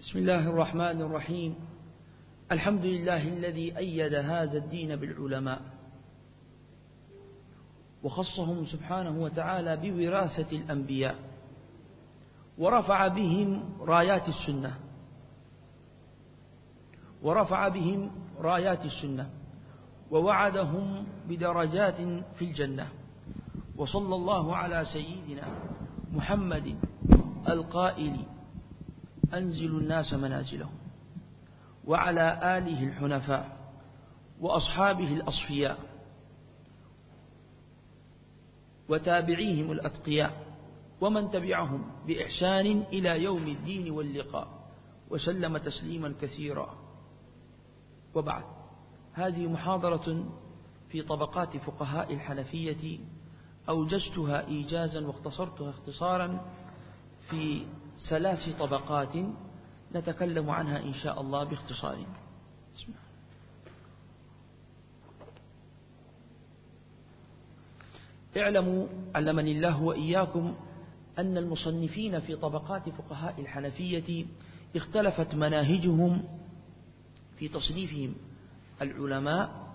بسم الله الرحمن الرحيم. الحمد لله الذي أيد هذا الدين بالعلماء. وخصهم سبحانه وتعالى بوراثة الأنبياء. ورفع بهم رايات السنة. ورفع بهم رايات السنة. ووعدهم بدرجات في الجنة. وصلى الله على سيدنا محمد القائل أنزل الناس منازلهم وعلى آله الحنفاء وأصحابه الأصفياء وتابعيهم الأتقياء ومن تبعهم بإحسان إلى يوم الدين واللقاء وسلم تسليما كثيرا. وبعد هذه محاضرة في طبقات فقهاء الحنفية أوجزتها إيجازا واختصرتها اختصارا في ثلاث طبقات نتكلم عنها إن شاء الله باختصار. اعلموا علمني الله وإياكم أن المصنفين في طبقات فقهاء الحنفية اختلفت مناهجهم في تصنيفهم. العلماء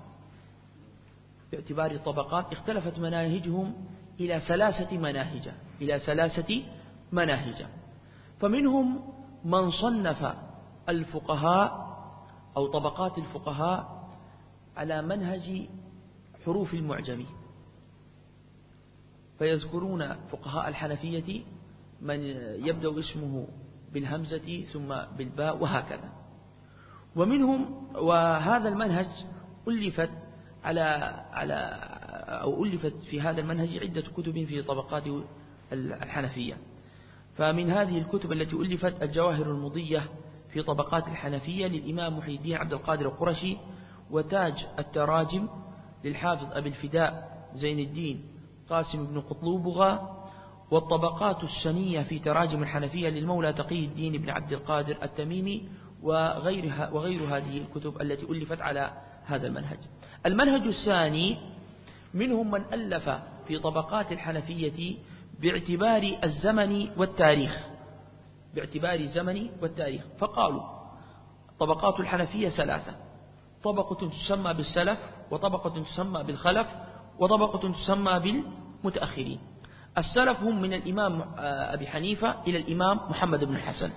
باعتبار الطبقات اختلفت مناهجهم إلى ثلاثة مناهج إلى ثلاثة مناهج فمنهم من صنف الفقهاء أو طبقات الفقهاء على منهج حروف المعجم فيذكرون فقهاء الحنفية من يبدأ اسمه بالهمزة ثم بالباء وهكذا. ومنهم وهذا المنهج ألفت على على أو ألفت في هذا المنهج عدة كتب في طبقات الحنفية. فمن هذه الكتب التي ألفت الجواهر المضية في طبقات الحنفية للإمام محي الدين عبد القادر القرشي وتاج التراجم للحافظ أبي الفداء زين الدين قاسم بن قطلوبغا والطبقات السنية في تراجم الحنفية للمولى تقي الدين بن عبد القادر التميمي وغيرها وغير هذه الكتب التي ألفت على هذا المنهج. المنهج الثاني منهم من ألف في طبقات الحنفية باعتبار الزمن والتاريخ. باعتبار الزمن والتاريخ. فقالوا طبقات الحنفية ثلاثة. طبقة تسمى بالسلف وطبقة تسمى بالخلف وطبقة تسمى بالمتأخرين. السلف هم من الإمام أبي حنيفة إلى الإمام محمد بن الحسن.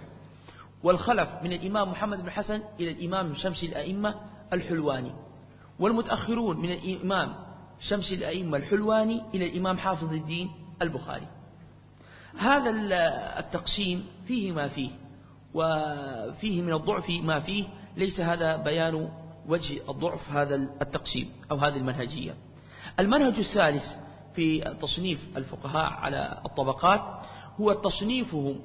والخلف من الإمام محمد بن الحسن إلى الإمام شمس الأئمة الحلواني. والمتأخرون من الإمام شمس الأئمة الحلواني إلى الإمام حافظ الدين البخاري. هذا التقسيم فيه ما فيه وفيه من الضعف ما فيه. ليس هذا بيان وجه الضعف هذا التقسيم أو هذه المنهجية. المنهج الثالث في تصنيف الفقهاء على الطبقات هو تصنيفهم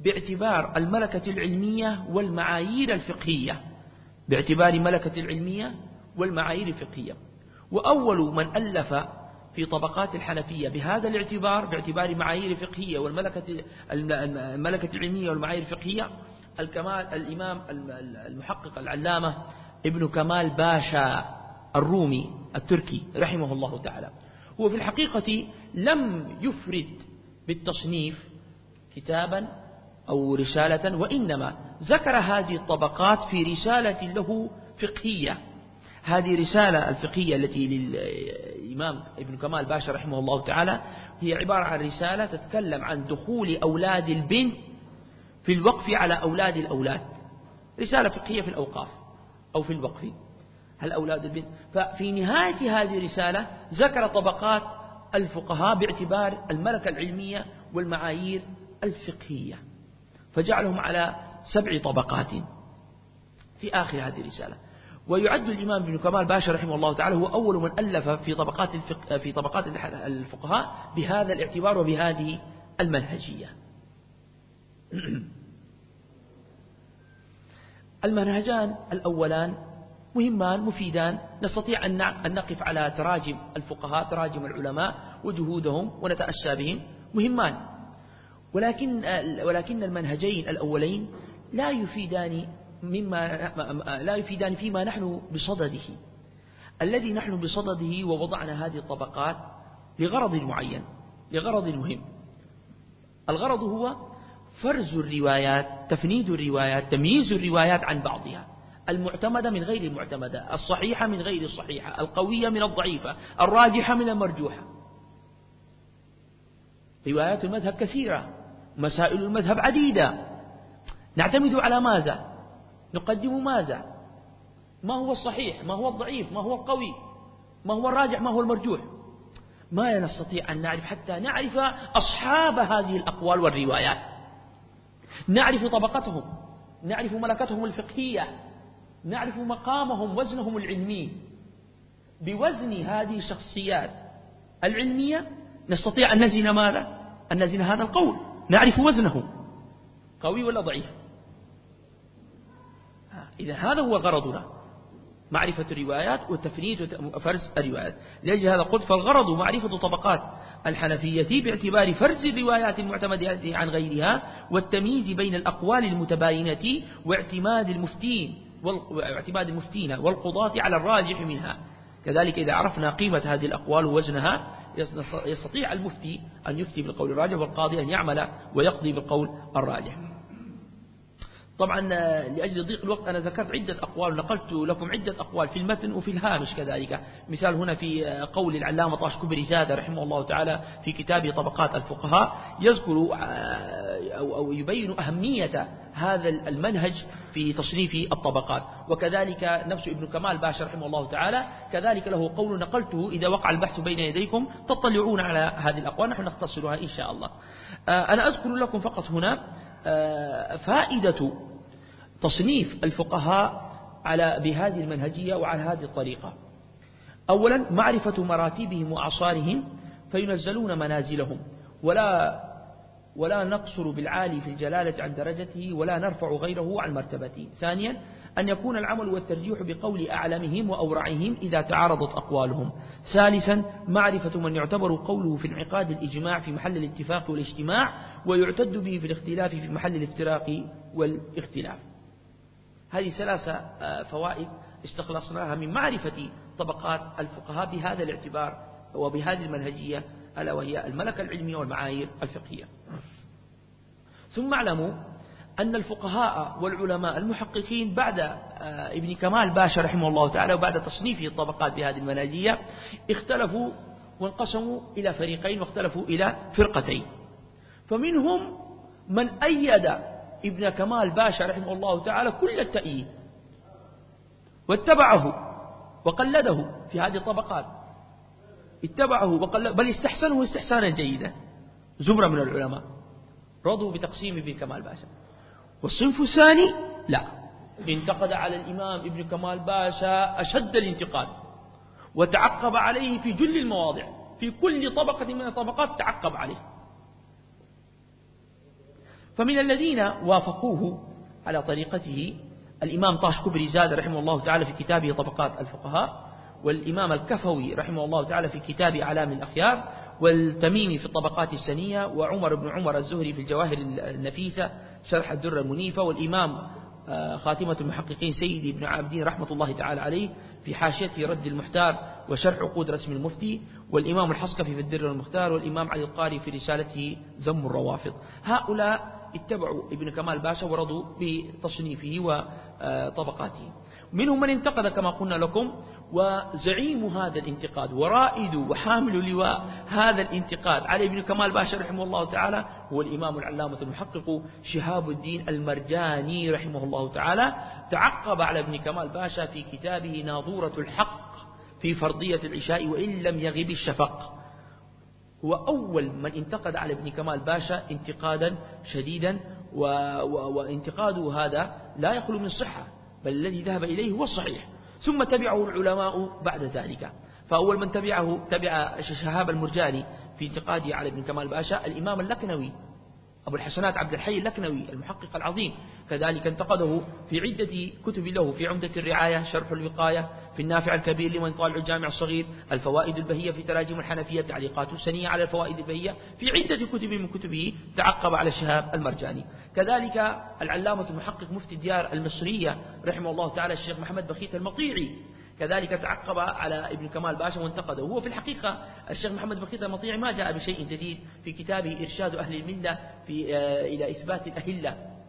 باعتبار الملكة العلمية والمعايير الفقهية. باعتبار ملكة العلمية والمعايير الفقهية. وأول من ألف في طبقات الحنفية بهذا الاعتبار باعتبار معايير فقهية والملكة الملكة العلمية والمعايير الفقهية الكمال الإمام المحقق العلامة ابن كمال باشا الرومي التركي رحمه الله تعالى. هو في الحقيقة لم يفرد بالتصنيف كتابا أو رسالة وإنما ذكر هذه الطبقات في رسالة له فقهية. هذه رسالة الفقهية التي للإمام ابن كمال باشا رحمه الله تعالى هي عبارة عن رسالة تتكلم عن دخول أولاد البنت في الوقف على أولاد الأولاد. رسالة فقهية في الأوقاف أو في الوقف. هل أولاد البنت؟ ففي نهاية هذه الرسالة ذكر طبقات الفقهاء باعتبار الملكة العلمية والمعايير الفقهية فجعلهم على سبع طبقات في آخر هذه الرسالة. ويعد الإمام ابن كمال باشا رحمه الله تعالى هو أول من ألف في طبقات الفقه في طبقات الفقهاء بهذا الاعتبار وبهذه المنهجية. المنهجان الأولان مهمان مفيدان نستطيع أن نقف على تراجم الفقهاء تراجم العلماء وجهودهم ونتأسى بهم. مهمان. ولكن ولكن المنهجين الأولين لا يفيدان مما لا يفيدان فيما نحن بصدده. الذي نحن بصدده ووضعنا هذه الطبقات لغرض معين لغرض مهم. الغرض هو فرز الروايات تفنيد الروايات تمييز الروايات عن بعضها. المعتمدة من غير المعتمدة الصحيحة من غير الصحيحة القوية من الضعيفة الراجحة من المرجوحة. روايات المذهب كثيرة مسائل المذهب عديدة. نعتمد على ماذا؟ نقدم ماذا؟ ما هو الصحيح؟ ما هو الضعيف؟ ما هو القوي؟ ما هو الراجح؟ ما هو المرجوح؟ ما نستطيع أن نعرف حتى نعرف أصحاب هذه الأقوال والروايات. نعرف طبقتهم. نعرف ملكتهم الفقهية. نعرف مقامهم وزنهم العلمي. بوزن هذه الشخصيات العلمية نستطيع أن نزن ماذا؟ أن نزن هذا القول. نعرف وزنه قوي ولا ضعيف؟ إذا هذا هو غرضنا معرفة الروايات وتفنيد وفرز الروايات. لأجل هذا قلت؟ فالغرض معرفة طبقات الحنفية باعتبار فرز الروايات المعتمدة عن غيرها والتمييز بين الأقوال المتباينة واعتماد المفتين واعتماد المفتين والقضاة على الراجح منها. كذلك إذا عرفنا قيمة هذه الأقوال ووزنها يستطيع المفتي أن يفتي بالقول الراجح والقاضي أن يعمل ويقضي بالقول الراجح. طبعا لأجل ضيق الوقت أنا ذكرت عدة أقوال ونقلت لكم عدة أقوال في المتن وفي الهامش كذلك. مثال هنا في قول العلامة طاش كبري زاد رحمه الله تعالى في كتابه طبقات الفقهاء يذكر أو يبين أهمية هذا المنهج في تصنيف الطبقات. وكذلك نفس ابن كمال باشا رحمه الله تعالى كذلك له قول نقلته إذا وقع البحث بين يديكم تطلعون على هذه الأقوال نحن نختصرها إن شاء الله. أنا أذكر لكم فقط هنا فائدة تصنيف الفقهاء على بهذه المنهجية وعلى هذه الطريقة. أولا معرفة مراتبهم وأعصارهم فينزلون منازلهم. ولا ولا نقصر بالعالي في الجلالة عن درجته ولا نرفع غيره عن مرتبته. ثانيا أن يكون العمل والترجيح بقول أعلمهم وأورعهم إذا تعارضت أقوالهم. ثالثا معرفة من يعتبر قوله في انعقاد الإجماع في محل الاتفاق والاجتماع ويعتد به في الاختلاف في محل الافتراق والاختلاف. هذه ثلاثة آه، فوائد استخلصناها من معرفة طبقات الفقهاء بهذا الاعتبار وبهذه المنهجية ألا وهي الملكة العلمية والمعايير الفقهية. ثم اعلموا أن الفقهاء والعلماء المحققين بعد آه، ابن كمال باشا رحمه الله تعالى وبعد تصنيفه الطبقات بهذه المنهجية اختلفوا وانقسموا إلى فريقين واختلفوا إلى فرقتين. فمنهم من أيد ابن كمال باشا رحمه الله تعالى كل التأييد. واتبعه وقلده في هذه الطبقات. اتبعه وقلده بل استحسنه استحسانا جيدا. زمرة من العلماء. رضوا بتقسيم ابن كمال باشا. والصنف الثاني لا. انتقد على الإمام ابن كمال باشا أشد الانتقاد. وتعقب عليه في جل المواضع. في كل طبقة من الطبقات تعقب عليه. فمن الذين وافقوه على طريقته الإمام طاش كبري زاد رحمه الله تعالى في كتابه طبقات الفقهاء والإمام الكفوي رحمه الله تعالى في كتاب أعلام الأخيار والتميمي في الطبقات السنية وعمر بن عمر الزهري في الجواهر النفيسة شرح الدرة المنيفة والإمام آه، خاتمة المحققين سيدي بن عابدين رحمة الله تعالى عليه في حاشيته رد المحتار وشرح عقود رسم المفتي والإمام الحصكفي في الدر المختار والإمام علي القاري في رسالته ذم الروافض. هؤلاء اتبعوا ابن كمال باشا ورضوا بتصنيفه وطبقاته. منهم من انتقد كما قلنا لكم وزعيم هذا الانتقاد ورائد وحامل لواء هذا الانتقاد علي بن كمال باشا رحمه الله تعالى هو الإمام العلامة المحقق شهاب الدين المرجاني رحمه الله تعالى تعقب على ابن كمال باشا في كتابه ناظورة الحق في فرضية العشاء وإن لم يغب الشفق. هو أول من انتقد على ابن كمال باشا انتقادا شديدا و... و... وانتقاده هذا لا يخلو من صحة بل الذي ذهب إليه هو الصحيح. ثم تبعه العلماء بعد ذلك. فأول من تبعه تبع شهاب المرجاني في انتقاده على ابن كمال باشا الإمام اللكنوي أبو الحسنات عبد الحي اللكنوي المحقق العظيم. كذلك انتقده في عدة كتب له في عمدة الرعاية شرح الوقاية في النافع الكبير لمن طالع الجامع الصغير. الفوائد البهية في تراجم الحنفية تعليقات السنية على الفوائد البهية. في عدة كتب من كتبه تعقب على الشهاب المرجاني. كذلك العلامة المحقق مفتي الديار المصرية رحمه الله تعالى الشيخ محمد بخيت المطيعي. كذلك تعقب على ابن كمال باشا وانتقده. هو في الحقيقة الشيخ محمد بخيت المطيع ما جاء بشيء جديد في كتابه إرشاد أهل الملة في آه، إلى إثبات الأهلة.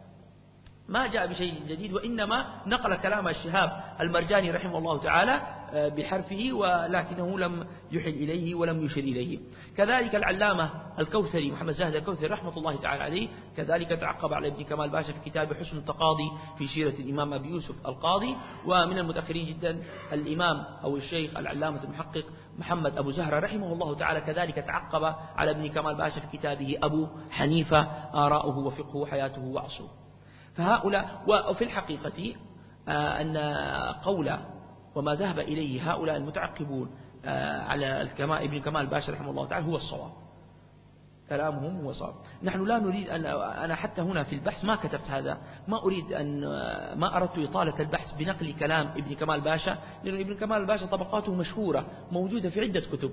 ما جاء بشيء جديد وإنما نقل كلام الشهاب المرجاني رحمه الله تعالى آه، بحرفه ولكنه لم يحل إليه ولم يشر إليه. كذلك العلامة الكوثري محمد زاهد الكوثري رحمة الله تعالى عليه كذلك تعقب على ابن كمال باشا في كتاب حسن التقاضي في سيرة الإمام أبي يوسف القاضي ومن المتأخرين جدا الإمام أو الشيخ العلامة المحقق محمد أبو زهرة رحمه الله تعالى كذلك تعقب على ابن كمال باشا في كتابه أبو حنيفة آراؤه وفقه حياته وعصره. فهؤلاء وفي الحقيقة آه، أن قول وما ذهب إليه هؤلاء المتعقبون آه، على الكمال ابن كمال باشا رحمه الله تعالى هو الصواب. كلامهم هو صواب. نحن لا نريد أن أنا حتى هنا في البحث ما كتبت هذا. ما أريد أن ما أردت إطالة البحث بنقل كلام ابن كمال باشا لأن ابن كمال باشا طبقاته مشهورة موجودة في عدة كتب.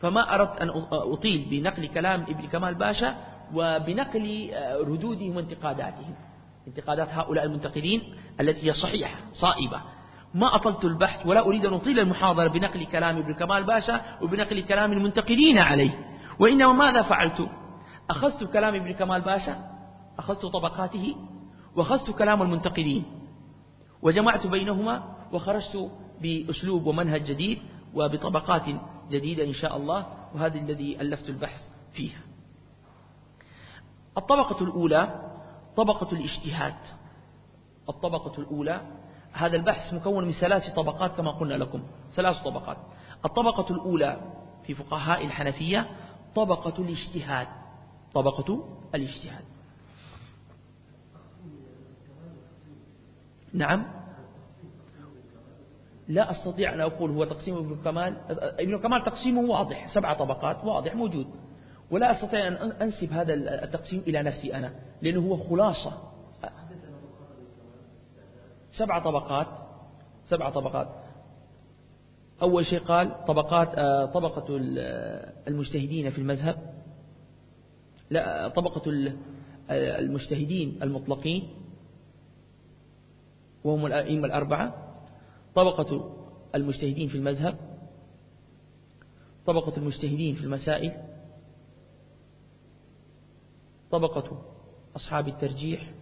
فما أردت أن أطيل بنقل كلام ابن كمال باشا وبنقل آه، ردودهم وانتقاداتهم انتقادات هؤلاء المنتقدين التي هي صحيحة صائبة. ما أطلت البحث ولا أريد أن أطيل المحاضرة بنقل كلام ابن كمال باشا وبنقل كلام المنتقدين عليه. وإنما ماذا فعلت؟ أخذت كلام ابن كمال باشا أخذت طبقاته وأخذت كلام المنتقدين. وجمعت بينهما وخرجت بأسلوب ومنهج جديد وبطبقات جديدة إن شاء الله وهذا الذي ألفت البحث فيها. الطبقة الأولى طبقة الاجتهاد. الطبقة الأولى هذا البحث مكون من ثلاث طبقات كما قلنا لكم ثلاث طبقات. الطبقة الأولى في فقهاء الحنفية طبقة الاجتهاد. طبقة الاجتهاد. نعم. لا أستطيع أن أقول هو تقسيم ابن كمال ابن كمال تقسيمه واضح سبع طبقات واضح موجود. ولا أستطيع أن أنسب هذا التقسيم إلى نفسي أنا لأنه هو خلاصة. سبع طبقات سبع طبقات. أول شيء قال طبقات آه، طبقة المجتهدين في المذهب. لا طبقة المجتهدين المطلقين. وهم الأئمة الأربعة. طبقة المجتهدين في المذهب. طبقة المجتهدين في المسائل. طبقة أصحاب الترجيح.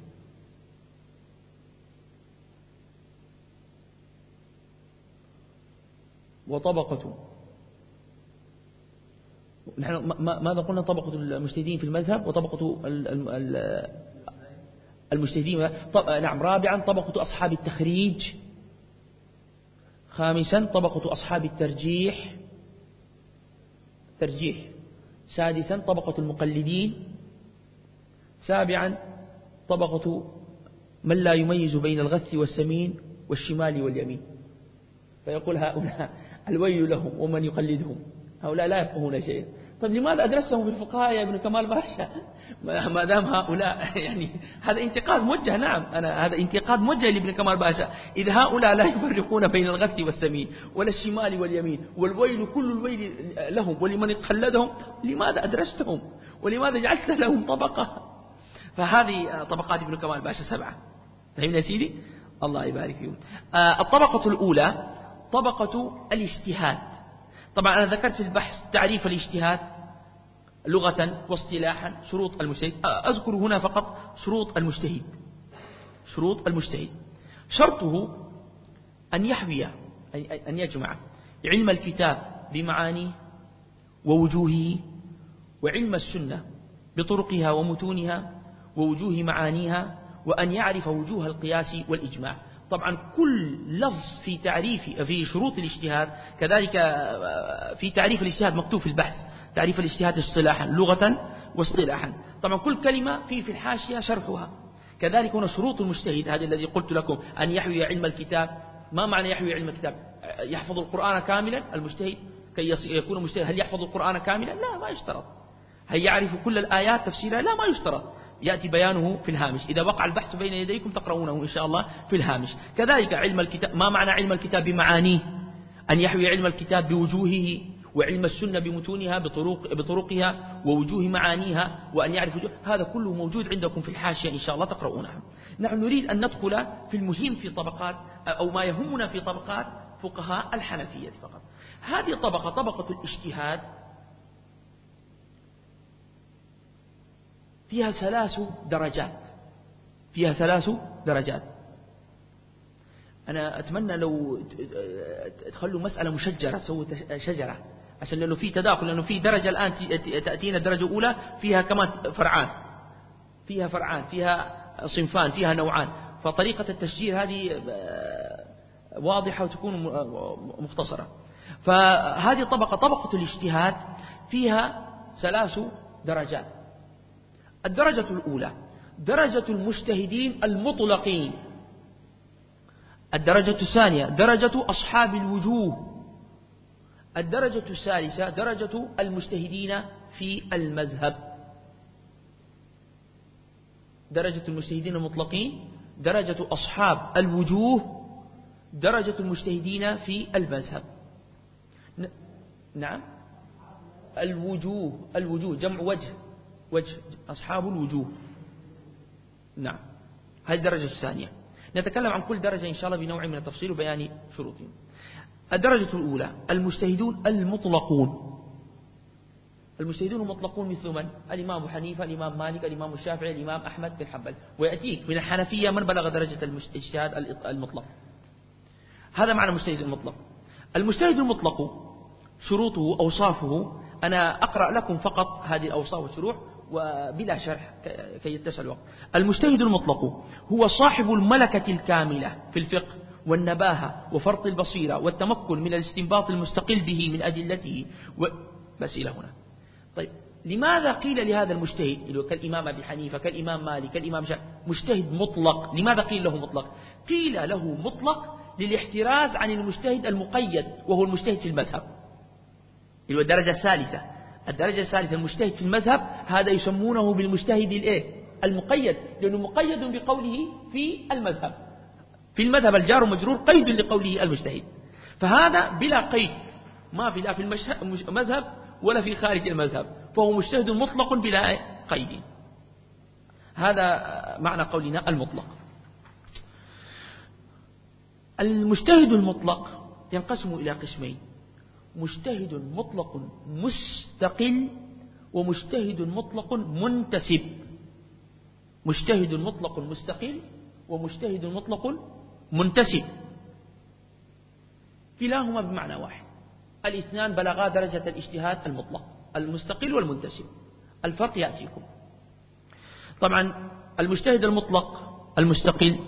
وطبقة نحن ماذا قلنا؟ طبقة المجتهدين في المذهب وطبقة المجتهدين. نعم رابعا طبقة أصحاب التخريج. خامسا طبقة أصحاب الترجيح. ترجيح. سادسا طبقة المقلدين. سابعا طبقة من لا يميز بين الغث والسمين والشمال واليمين. فيقول هؤلاء الويل لهم ومن يقلدهم؟ هؤلاء لا يفقهون شيئا. طيب لماذا أدرسهم في الفقهاء يا ابن كمال باشا؟ ما دام هؤلاء يعني هذا انتقاد موجه نعم أنا هذا انتقاد موجه لابن كمال باشا. إذا هؤلاء لا يفرقون بين الغث والسمين ولا الشمال واليمين والويل كل الويل لهم ولمن قلدهم؟ لماذا أدرستهم؟ ولماذا جعلت لهم طبقة؟ فهذه طبقات ابن كمال باشا سبعة. فهمنا سيدي؟ الله يبارك فيهم. آه، الطبقة الأولى طبقة الاجتهاد. طبعا أنا ذكرت في البحث تعريف الاجتهاد لغة واصطلاحا شروط المجتهد. آه، أذكر هنا فقط شروط المجتهد. شروط المجتهد. شرطه أن يحوي أن يجمع علم الكتاب بمعانيه ووجوهه وعلم السنة بطرقها ومتونها ووجوه معانيها وأن يعرف وجوه القياس والإجماع. طبعا كل لفظ في تعريف في شروط الاجتهاد كذلك آه، في تعريف الاجتهاد مكتوب في البحث. تعريف الاجتهاد اصطلاحا لغة واصطلاحا. طبعا كل كلمة في في الحاشية شرحها. كذلك هنا شروط المجتهد هذا الذي قلت لكم أن يحوي علم الكتاب. ما معنى يحوي علم الكتاب؟ يحفظ القرآن كاملا؟ المجتهد كي يكون مجتهد هل يحفظ القرآن كاملا؟ لا ما يشترط. هل يعرف كل الآيات تفسيرها؟ لا ما يشترط. يأتي بيانه في الهامش. إذا وقع البحث بين يديكم تقرؤونه إن شاء الله في الهامش. كذلك علم الكتاب ما معنى علم الكتاب بمعانيه؟ أن يحوي علم الكتاب بوجوهه وعلم السنة بمتونها بطرق بطرقها ووجوه معانيها وأن يعرف وجوه. هذا كله موجود عندكم في الحاشية إن شاء الله تقرؤونها نحن نريد أن ندخل في المهم في طبقات أو ما يهمنا في طبقات فقهاء الحنفية فقط. هذه الطبقة طبقة الاجتهاد فيها ثلاث درجات. فيها ثلاث درجات. أنا أتمنى لو تخلوا مسألة مشجرة سووا شجرة. عشان لأنه في تداخل لأنه في درجة الآن تأتينا الدرجة الأولى فيها كمان فرعان. فيها فرعان فيها صنفان فيها نوعان. فطريقة التشجير هذه آه، واضحة وتكون مختصرة. فهذه الطبقة طبقة الاجتهاد فيها ثلاث درجات. الدرجة الأولى درجة المجتهدين المطلقين. الدرجة الثانية درجة أصحاب الوجوه. الدرجة الثالثة درجة المجتهدين في المذهب. درجة المجتهدين المطلقين درجة أصحاب الوجوه درجة المجتهدين في المذهب. نعم. الوجوه الوجوه جمع وجه. وجه أصحاب الوجوه. نعم. هذه الدرجة الثانية. نتكلم عن كل درجة إن شاء الله بنوع من التفصيل وبيان شروطهم. الدرجة الأولى المجتهدون المطلقون. المجتهدون المطلقون مثل من؟ الإمام حنيفة الإمام مالك الإمام الشافعي الإمام أحمد بن حنبل. ويأتيك من الحنفية من بلغ درجة الاجتهاد المطلق. هذا معنى المجتهد المطلق. المجتهد المطلق شروطه أوصافه. أنا أقرأ لكم فقط هذه الأوصاف والشروح. وبلا شرح كي يتسع الوقت. المجتهد المطلق هو صاحب الملكة الكاملة في الفقه والنباهة وفرط البصيرة والتمكن من الاستنباط المستقل به من أدلته و... بس إلى هنا. طيب لماذا قيل لهذا المجتهد؟ كالإمام أبي حنيفة كالإمام مالك كالإمام شاء مجتهد مطلق. لماذا قيل له مطلق؟ قيل له مطلق للاحتراز عن المجتهد المقيد وهو المجتهد في المذهب. الدرجة الثالثة. الدرجة الثالثة المجتهد في المذهب هذا يسمونه بالمجتهد الايه؟ المقيد لأنه مقيد بقوله في المذهب. في المذهب الجار مجرور قيد لقوله المجتهد. فهذا بلا قيد ما في لا في المذهب ولا في خارج المذهب. فهو مجتهد مطلق بلا قيد. هذا معنى قولنا المطلق. المجتهد المطلق ينقسم إلى قسمين. مجتهد مطلق مستقل ومجتهد مطلق منتسب. مجتهد مطلق مستقل ومجتهد مطلق منتسب. كلاهما بمعنى واحد. الاثنان بلغا درجة الاجتهاد المطلق المستقل والمنتسب. الفرق يأتيكم. طبعا المجتهد المطلق المستقل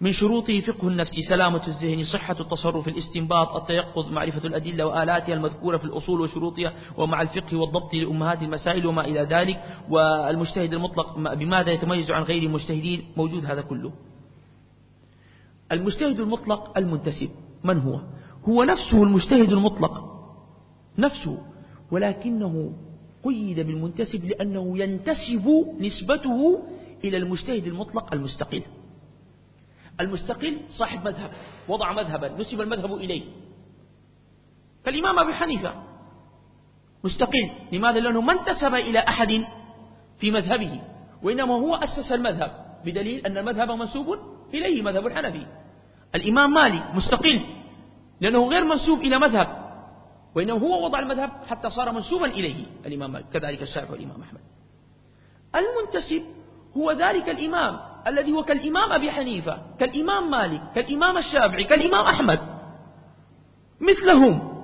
من شروطه فقه النفس سلامة الذهن صحة التصرف الاستنباط التيقظ معرفة الأدلة وآلاتها المذكورة في الأصول وشروطها ومع الفقه والضبط لأمهات المسائل وما إلى ذلك والمجتهد المطلق بماذا يتميز عن غير المجتهدين موجود هذا كله. المجتهد المطلق المنتسب. من هو؟ هو نفسه المجتهد المطلق. نفسه. ولكنه قيد بالمنتسب لأنه ينتسب نسبته إلى المجتهد المطلق المستقل. المستقل صاحب مذهب وضع مذهبا نسب المذهب إليه. فالإمام أبي حنيفة مستقل لماذا؟ لأنه ما انتسب إلى أحد في مذهبه وإنما هو أسس المذهب بدليل أن المذهب منسوب إليه مذهب الحنفي. الإمام مالك مستقل لأنه غير منسوب إلى مذهب وإنه هو وضع المذهب حتى صار منسوبا إليه الإمام مالك. كذلك الشافعي والإمام أحمد. المنتسب هو ذلك الإمام الذي هو كالإمام أبي حنيفة كالإمام مالك كالإمام الشافعي كالإمام أحمد. مثلهم.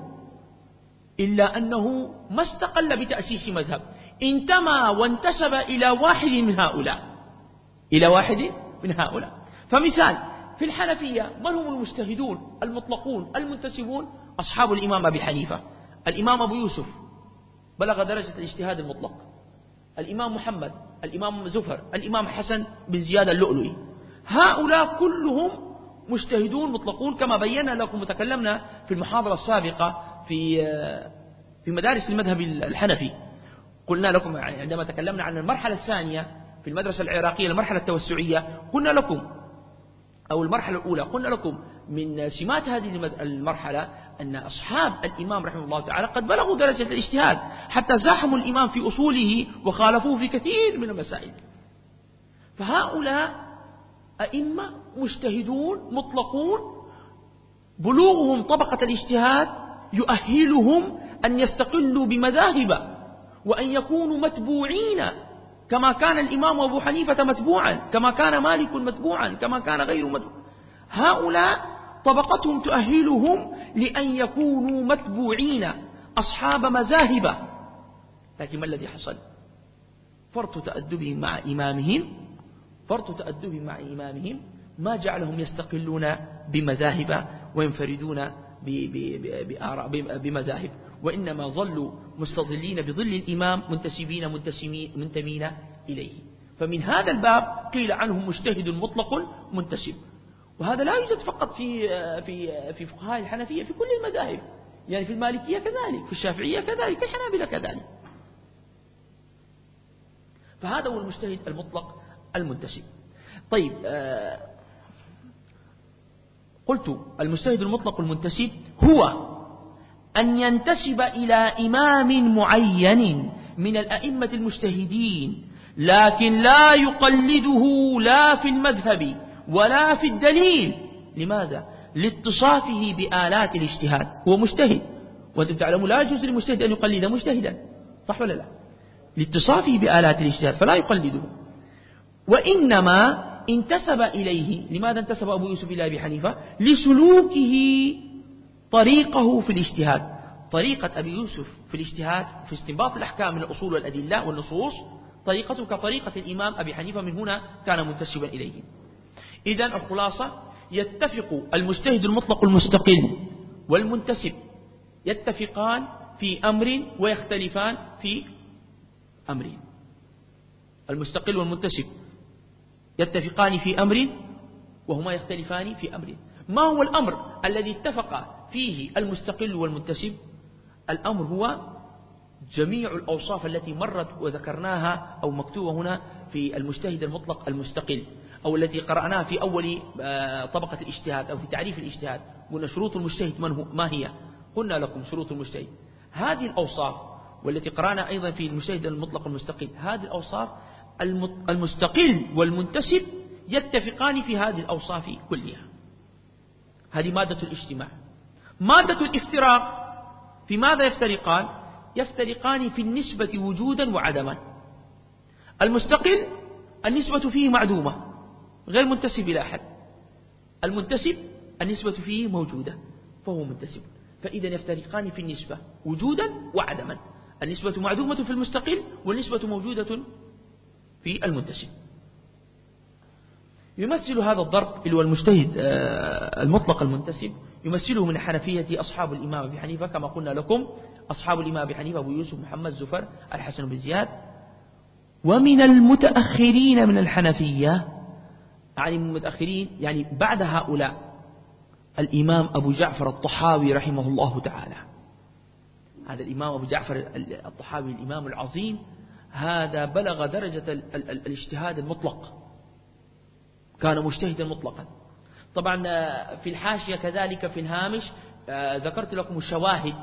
إلا أنه ما استقل بتأسيس مذهب. انتمى وانتسب إلى واحد من هؤلاء. إلى واحد من هؤلاء. فمثال في الحنفية من هم المجتهدون المطلقون المنتسبون؟ أصحاب الإمام أبي حنيفة. الإمام أبو يوسف. بلغ درجة الاجتهاد المطلق. الإمام محمد. الإمام زفر الإمام حسن بن زياد اللؤلؤي. هؤلاء كلهم مجتهدون مطلقون كما بينا لكم وتكلمنا في المحاضرة السابقة في في مدارس المذهب الحنفي. قلنا لكم عندما تكلمنا عن المرحلة الثانية في المدرسة العراقية المرحلة التوسعية قلنا لكم أو المرحلة الأولى قلنا لكم من سمات هذه المرحلة أن أصحاب الإمام رحمه الله تعالى قد بلغوا درجة الاجتهاد حتى زاحموا الإمام في أصوله وخالفوه في كثير من المسائل. فهؤلاء أئمة مجتهدون مطلقون بلوغهم طبقة الاجتهاد يؤهلهم أن يستقلوا بمذاهب وأن يكونوا متبوعين كما كان الإمام أبو حنيفة متبوعا كما كان مالك متبوعا كما كان غيره متبوعا هؤلاء طبقتهم تؤهلهم لأن يكونوا متبوعين أصحاب مذاهب. لكن ما الذي حصل؟ فرط تأدبهم مع إمامهم فرط تأدبهم مع إمامهم ما جعلهم يستقلون بمذاهب وينفردون بمذاهب. وإنما ظلوا مستظلين بظل الإمام منتسبين منتمين إليه. فمن هذا الباب قيل عنهم مجتهد مطلق منتسب. وهذا لا يوجد فقط في في في فقهاء الحنفية في كل المذاهب. يعني في المالكية كذلك في الشافعية كذلك في الحنابلة كذلك. فهذا هو المجتهد المطلق المنتسب طيب آه، قلت المجتهد المطلق المنتسب هو أن ينتسب إلى إمام معين من الأئمة المجتهدين لكن لا يقلده لا في المذهب. ولا في الدليل. لماذا؟ لاتصافه بآلات الاجتهاد. هو مجتهد. وأنتم تعلمون لا يجوز للمجتهد أن يقلد مجتهدا. صح ولا لا؟ لاتصافه بآلات الاجتهاد فلا يقلده. وإنما انتسب إليه. لماذا انتسب أبو يوسف إلى أبي حنيفة؟ لسلوكه طريقه في الاجتهاد. طريقة أبي يوسف في الاجتهاد في استنباط الأحكام من الأصول والأدلة والنصوص طريقته كطريقة الإمام أبي حنيفة من هنا كان منتسبا إليه. إذا الخلاصة يتفق المجتهد المطلق المستقل والمنتسب يتفقان في أمر ويختلفان في أمر. المستقل والمنتسب يتفقان في أمر وهما يختلفان في أمر. ما هو الأمر الذي اتفق فيه المستقل والمنتسب؟ الأمر هو جميع الأوصاف التي مرت وذكرناها أو مكتوبة هنا في المجتهد المطلق المستقل. أو التي قرأناها في أول آه، طبقة الاجتهاد أو في تعريف الاجتهاد قلنا شروط المجتهد من هو ما هي؟ قلنا لكم شروط المجتهد. هذه الأوصاف والتي قرأنا أيضا في المجتهد المطلق المستقل هذه الأوصاف المستقل والمنتسب يتفقان في هذه الأوصاف كلها. هذه مادة الاجتماع. مادة الافتراق في ماذا يفترقان؟ يفترقان في النسبة وجودا وعدما. المستقل النسبة فيه معدومة. غير منتسب إلى أحد. المنتسب النسبة فيه موجودة فهو منتسب. فإذا يفترقان في النسبة وجودا وعدما. النسبة معدومة في المستقل والنسبة موجودة في المنتسب. يمثل هذا الضرب اللي هو المجتهد آه، المطلق المنتسب يمثله من الحنفية أصحاب الإمام أبي حنيفة كما قلنا لكم أصحاب الإمام أبي حنيفة أبو يوسف محمد زفر الحسن بن زياد. ومن المتأخرين من الحنفية من المتأخرين يعني بعد هؤلاء الإمام أبو جعفر الطحاوي رحمه الله تعالى. هذا الإمام أبو جعفر الطحاوي الإمام العظيم هذا بلغ درجة الاجتهاد المطلق كان مجتهدا مطلقا. طبعا آه، في الحاشية كذلك في الهامش آه، ذكرت لكم الشواهد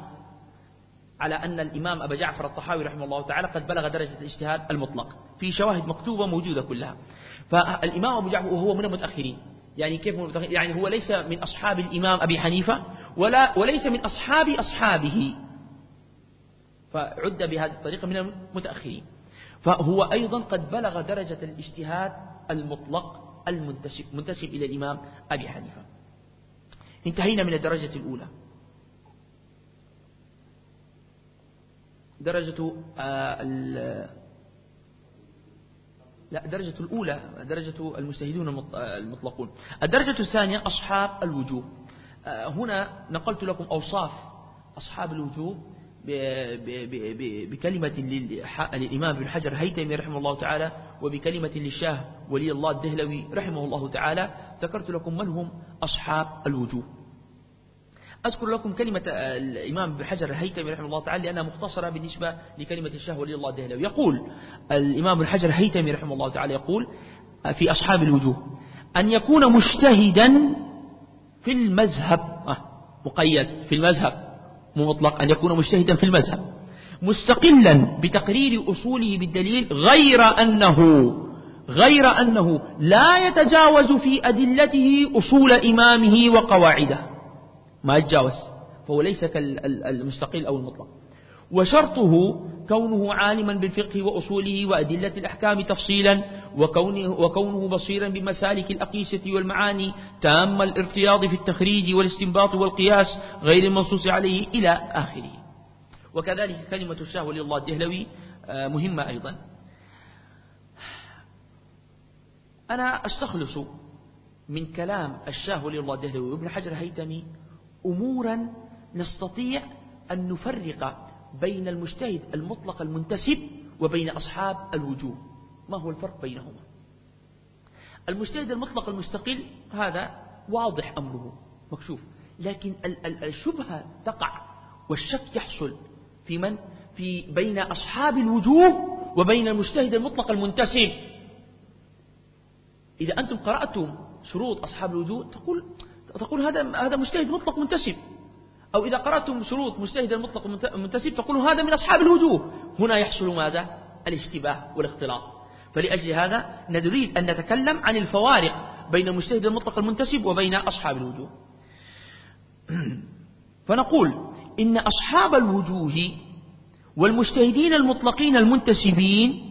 على أن الإمام أبا جعفر الطحاوي رحمه الله تعالى قد بلغ درجة الاجتهاد المطلق. في شواهد مكتوبة موجودة كلها. فالإمام أبو جعفر وهو من المتأخرين. يعني كيف من يعني هو ليس من أصحاب الإمام أبي حنيفة ولا وليس من أصحاب أصحابه. فعد بهذه الطريقة من المتأخرين. فهو أيضا قد بلغ درجة الاجتهاد المطلق المنتسب منتسب إلى الإمام أبي حنيفة. انتهينا من الدرجة الأولى. درجة آه، لا درجة الأولى درجة المجتهدون المطلقون. الدرجة الثانية أصحاب الوجوب آه، هنا نقلت لكم أوصاف أصحاب الوجوب بكلمة للإمام ابن حجر هيتمي رحمه الله تعالى وبكلمة للشاه ولي الله الدهلوي رحمه الله تعالى. ذكرت لكم من هم أصحاب الوجوه. أذكر لكم كلمة الإمام ابن حجر الهيتمي رحمه الله تعالى لأنها مختصرة بالنسبة لكلمة الشاه ولي الله الدهلوي. يقول الإمام ابن حجر الهيتمي رحمه الله تعالى يقول في أصحاب الوجوه أن يكون مجتهدا في المذهب آه، مقيد في المذهب مو مطلق أن يكون مجتهدا في المذهب مستقلا بتقرير أصوله بالدليل غير أنه غير أنه لا يتجاوز في أدلته أصول إمامه وقواعده. ما يتجاوز فهو ليس كالمستقل أو المطلق. وشرطه كونه عالما بالفقه وأصوله وأدلة الأحكام تفصيلا وكونه, وكونه بصيرا بمسالك الأقيسة والمعاني تام الارتياض في التخريج والاستنباط والقياس غير المنصوص عليه إلى آخره. وكذلك كلمة الشهوة لله الدهلوي آه، مهمة أيضا. أنا أستخلص من كلام الشاه ولي الله الدهلوي وابن حجر هيتمي أمورا نستطيع أن نفرق بين المجتهد المطلق المنتسب وبين أصحاب الوجوه. ما هو الفرق بينهما؟ المجتهد المطلق المستقل هذا واضح أمره مكشوف. لكن الشبهة تقع والشك يحصل في من؟ في بين أصحاب الوجوه وبين المجتهد المطلق المنتسب. إذا أنتم قرأتم شروط أصحاب الوجوه تقول تقول هذا هذا مجتهد مطلق منتسب. أو إذا قرأتم شروط مجتهد المطلق المنتسب تقول هذا من أصحاب الوجوه. هنا يحصل ماذا؟ الاشتباه والاختلاط. فلأجل هذا نريد أن نتكلم عن الفوارق بين المجتهد المطلق المنتسب وبين أصحاب الوجوه. فنقول إن أصحاب الوجوه والمجتهدين المطلقين المنتسبين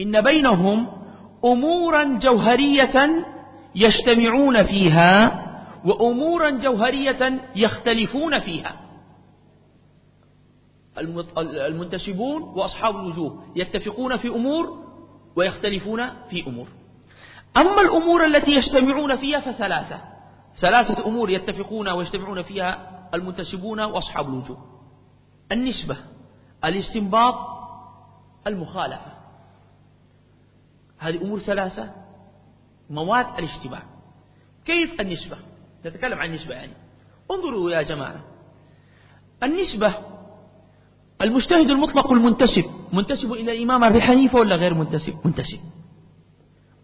إن بينهم أمورا جوهرية يجتمعون فيها وأمورا جوهرية يختلفون فيها. المنتسبون وأصحاب الوجوه يتفقون في أمور ويختلفون في أمور. أما الأمور التي يجتمعون فيها فثلاثة. ثلاثة أمور يتفقون ويجتمعون فيها المنتسبون وأصحاب الوجوه. النسبة الاستنباط المخالفة. هذه أمور ثلاثة مواد الاشتباه. كيف النسبة؟ نتكلم عن النسبة يعني. انظروا يا جماعة. النسبة المجتهد المطلق المنتسب منتسب إلى الإمام أبي حنيفة ولا غير منتسب؟ منتسب.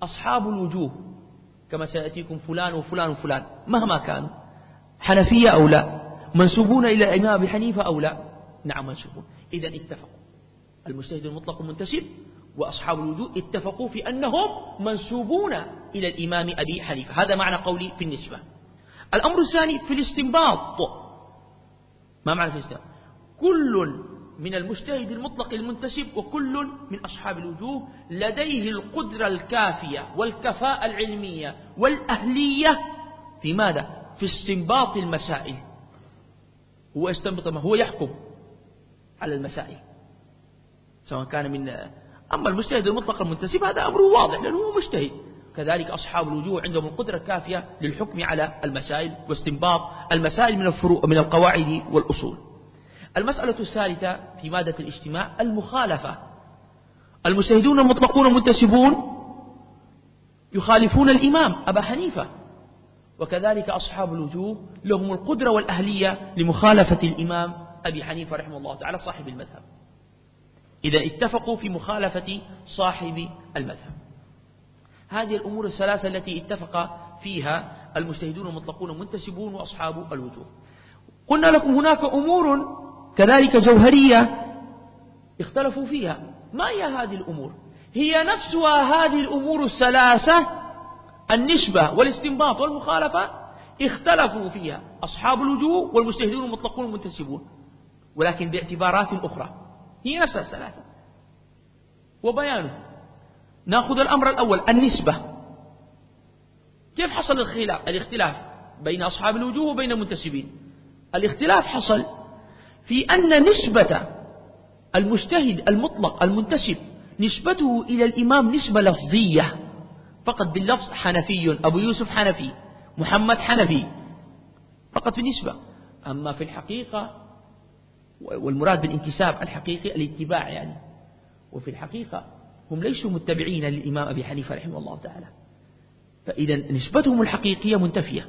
أصحاب الوجوه كما سيأتيكم فلان وفلان وفلان مهما كانوا. حنفية أو لا؟ منسوبون إلى الإمام أبي حنيفة أو لا؟ نعم منسوبون. إذا اتفقوا. المجتهد المطلق المنتسب وأصحاب الوجوه اتفقوا في أنهم منسوبون إلى الإمام أبي حنيفة. هذا معنى قولي في النسبة. الأمر الثاني في الاستنباط. ما معنى في الاستنباط؟ كل من المجتهد المطلق المنتسب وكل من أصحاب الوجوه لديه القدرة الكافية والكفاءة العلمية والأهلية في ماذا؟ في استنباط المسائل. هو يستنبط ما هو يحكم على المسائل. سواء كان من أما المجتهد المطلق المنتسب هذا أمره واضح لأنه هو مجتهد. كذلك أصحاب الوجوه عندهم القدرة الكافية للحكم على المسائل واستنباط المسائل من الفروع من القواعد والأصول. المسألة الثالثة في مادة الاجتماع المخالفة. المجتهدون المطلقون المنتسبون يخالفون الإمام أبا حنيفة. وكذلك أصحاب الوجوه لهم القدرة والأهلية لمخالفة الإمام أبي حنيفة رحمه الله تعالى صاحب المذهب. إذا اتفقوا في مخالفة صاحب المذهب. هذه الأمور الثلاثة التي اتفق فيها المجتهدون المطلقون المنتسبون وأصحاب الوجوه. قلنا لكم هناك أمور كذلك جوهرية اختلفوا فيها. ما هي هذه الأمور؟ هي نفسها هذه الأمور الثلاثة النسبة والاستنباط والمخالفة اختلفوا فيها أصحاب الوجوه والمجتهدون المطلقون المنتسبون. ولكن باعتبارات أخرى. هي نفسها الثلاثة. وبيانه. ناخذ الأمر الأول النسبة. كيف حصل الخلاف؟ الاختلاف بين أصحاب الوجوه وبين المنتسبين. الاختلاف حصل في أن نسبة المجتهد المطلق المنتسب نسبته إلى الإمام نسبة لفظية. فقط باللفظ حنفي أبو يوسف حنفي محمد حنفي. فقط في النسبة أما في الحقيقة والمراد بالانتساب الحقيقي الاتباع يعني. وفي الحقيقة هم ليسوا متبعين للإمام أبي حنيفة رحمه الله تعالى. فإذا نسبتهم الحقيقية منتفية.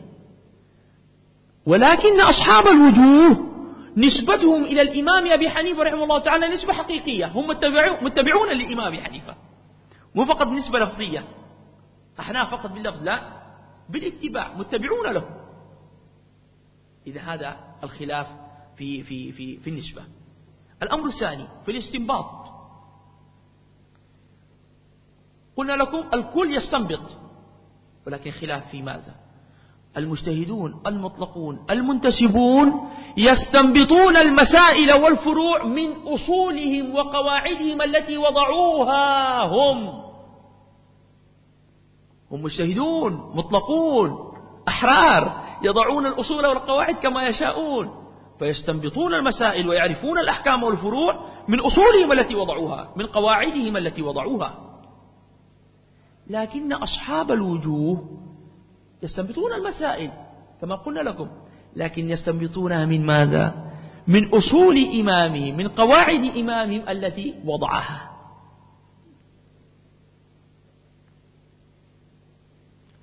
ولكن أصحاب الوجوه نسبتهم إلى الإمام أبي حنيفة رحمه الله تعالى نسبة حقيقية. هم متبعون للإمام أبي حنيفة. مو فقط نسبة لفظية. أحنا فقط باللفظ لا بالاتباع. متبعون له. إذا هذا الخلاف في في في في النسبة. الأمر الثاني في الاستنباط. قلنا لكم الكل يستنبط. ولكن خلاف في ماذا؟ المجتهدون المطلقون المنتسبون يستنبطون المسائل والفروع من أصولهم وقواعدهم التي وضعوها هم. هم مجتهدون مطلقون أحرار يضعون الأصول والقواعد كما يشاءون. فيستنبطون المسائل ويعرفون الأحكام والفروع من أصولهم التي وضعوها من قواعدهم التي وضعوها. لكن أصحاب الوجوه يستنبطون المسائل كما قلنا لكم. لكن يستنبطونها من ماذا؟ من أصول إمامهم من قواعد إمامهم التي وضعها.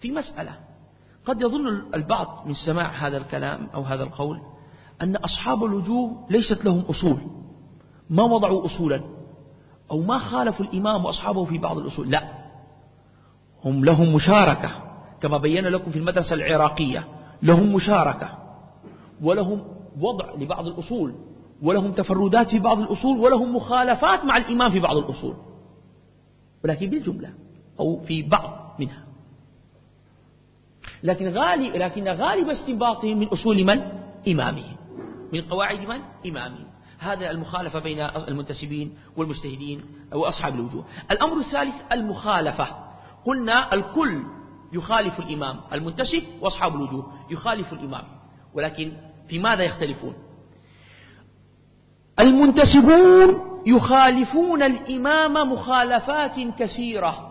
في مسألة قد يظن البعض من سماع هذا الكلام أو هذا القول أن أصحاب الوجوه ليست لهم أصول. ما وضعوا أصولا؟ أو ما خالفوا الإمام وأصحابه في بعض الأصول؟ لا. هم لهم مشاركة كما بينا لكم في المدرسة العراقية لهم مشاركة ولهم وضع لبعض الأصول ولهم تفردات في بعض الأصول ولهم مخالفات مع الإمام في بعض الأصول ولكن بالجملة أو في بعض منها. لكن غالب لكن غالب استنباطهم من أصول من؟ إمامهم. من قواعد من؟ إمامهم. هذا المخالفة بين المنتسبين والمجتهدين وأصحاب الوجوه. الأمر الثالث المخالفة. قلنا الكل يخالف الإمام. المنتسب وأصحاب الوجوه يخالف الإمام. ولكن في ماذا يختلفون؟ المنتسبون يخالفون الإمام مخالفات كثيرة.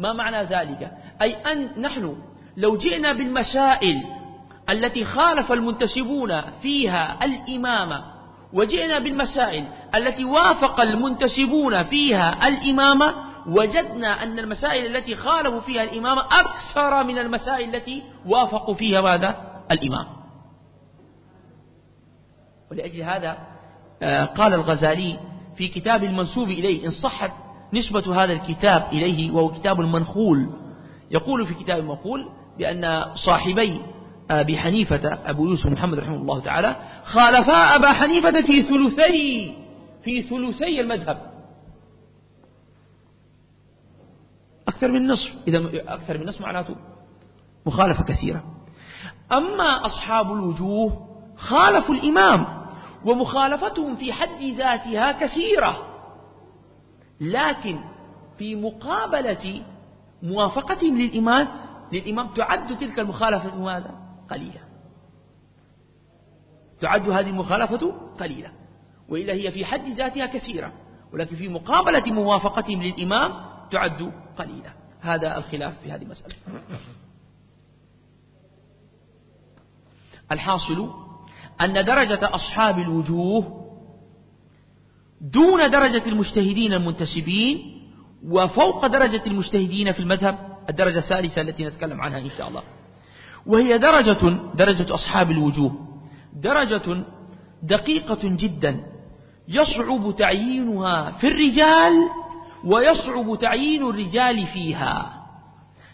ما معنى ذلك؟ أي أن نحن لو جئنا بالمسائل التي خالف المنتسبون فيها الإمام وجئنا بالمسائل التي وافق المنتسبون فيها الإمام وجدنا أن المسائل التي خالفوا فيها الإمام أكثر من المسائل التي وافقوا فيها ماذا؟ الإمام. ولأجل هذا آه، قال الغزالي في كتاب المنسوب إليه إن صحت نسبة هذا الكتاب إليه وهو كتاب المنخول يقول في كتاب المنخول بأن صاحبي أبي حنيفة أبو يوسف محمد رحمه الله تعالى خالفا أبا حنيفة في ثلثي في ثلثي المذهب. أكثر من نصف. إذا أكثر من نصف معناته مخالفة كثيرة. أما أصحاب الوجوه خالفوا الإمام ومخالفتهم في حد ذاتها كثيرة. لكن في مقابلة موافقتهم للإمام للإمام تعد تلك المخالفة ماذا؟ قليلة. تعد هذه المخالفة قليلة. وإلا هي في حد ذاتها كثيرة. ولكن في مقابلة موافقتهم للإمام تعد قليلة. هذا الخلاف في هذه المسألة. الحاصل أن درجة أصحاب الوجوه دون درجة المجتهدين المنتسبين وفوق درجة المجتهدين في المذهب الدرجة الثالثة التي نتكلم عنها إن شاء الله. وهي درجة درجة أصحاب الوجوه. درجة دقيقة جدا يصعب تعيينها في الرجال ويصعب تعيين الرجال فيها.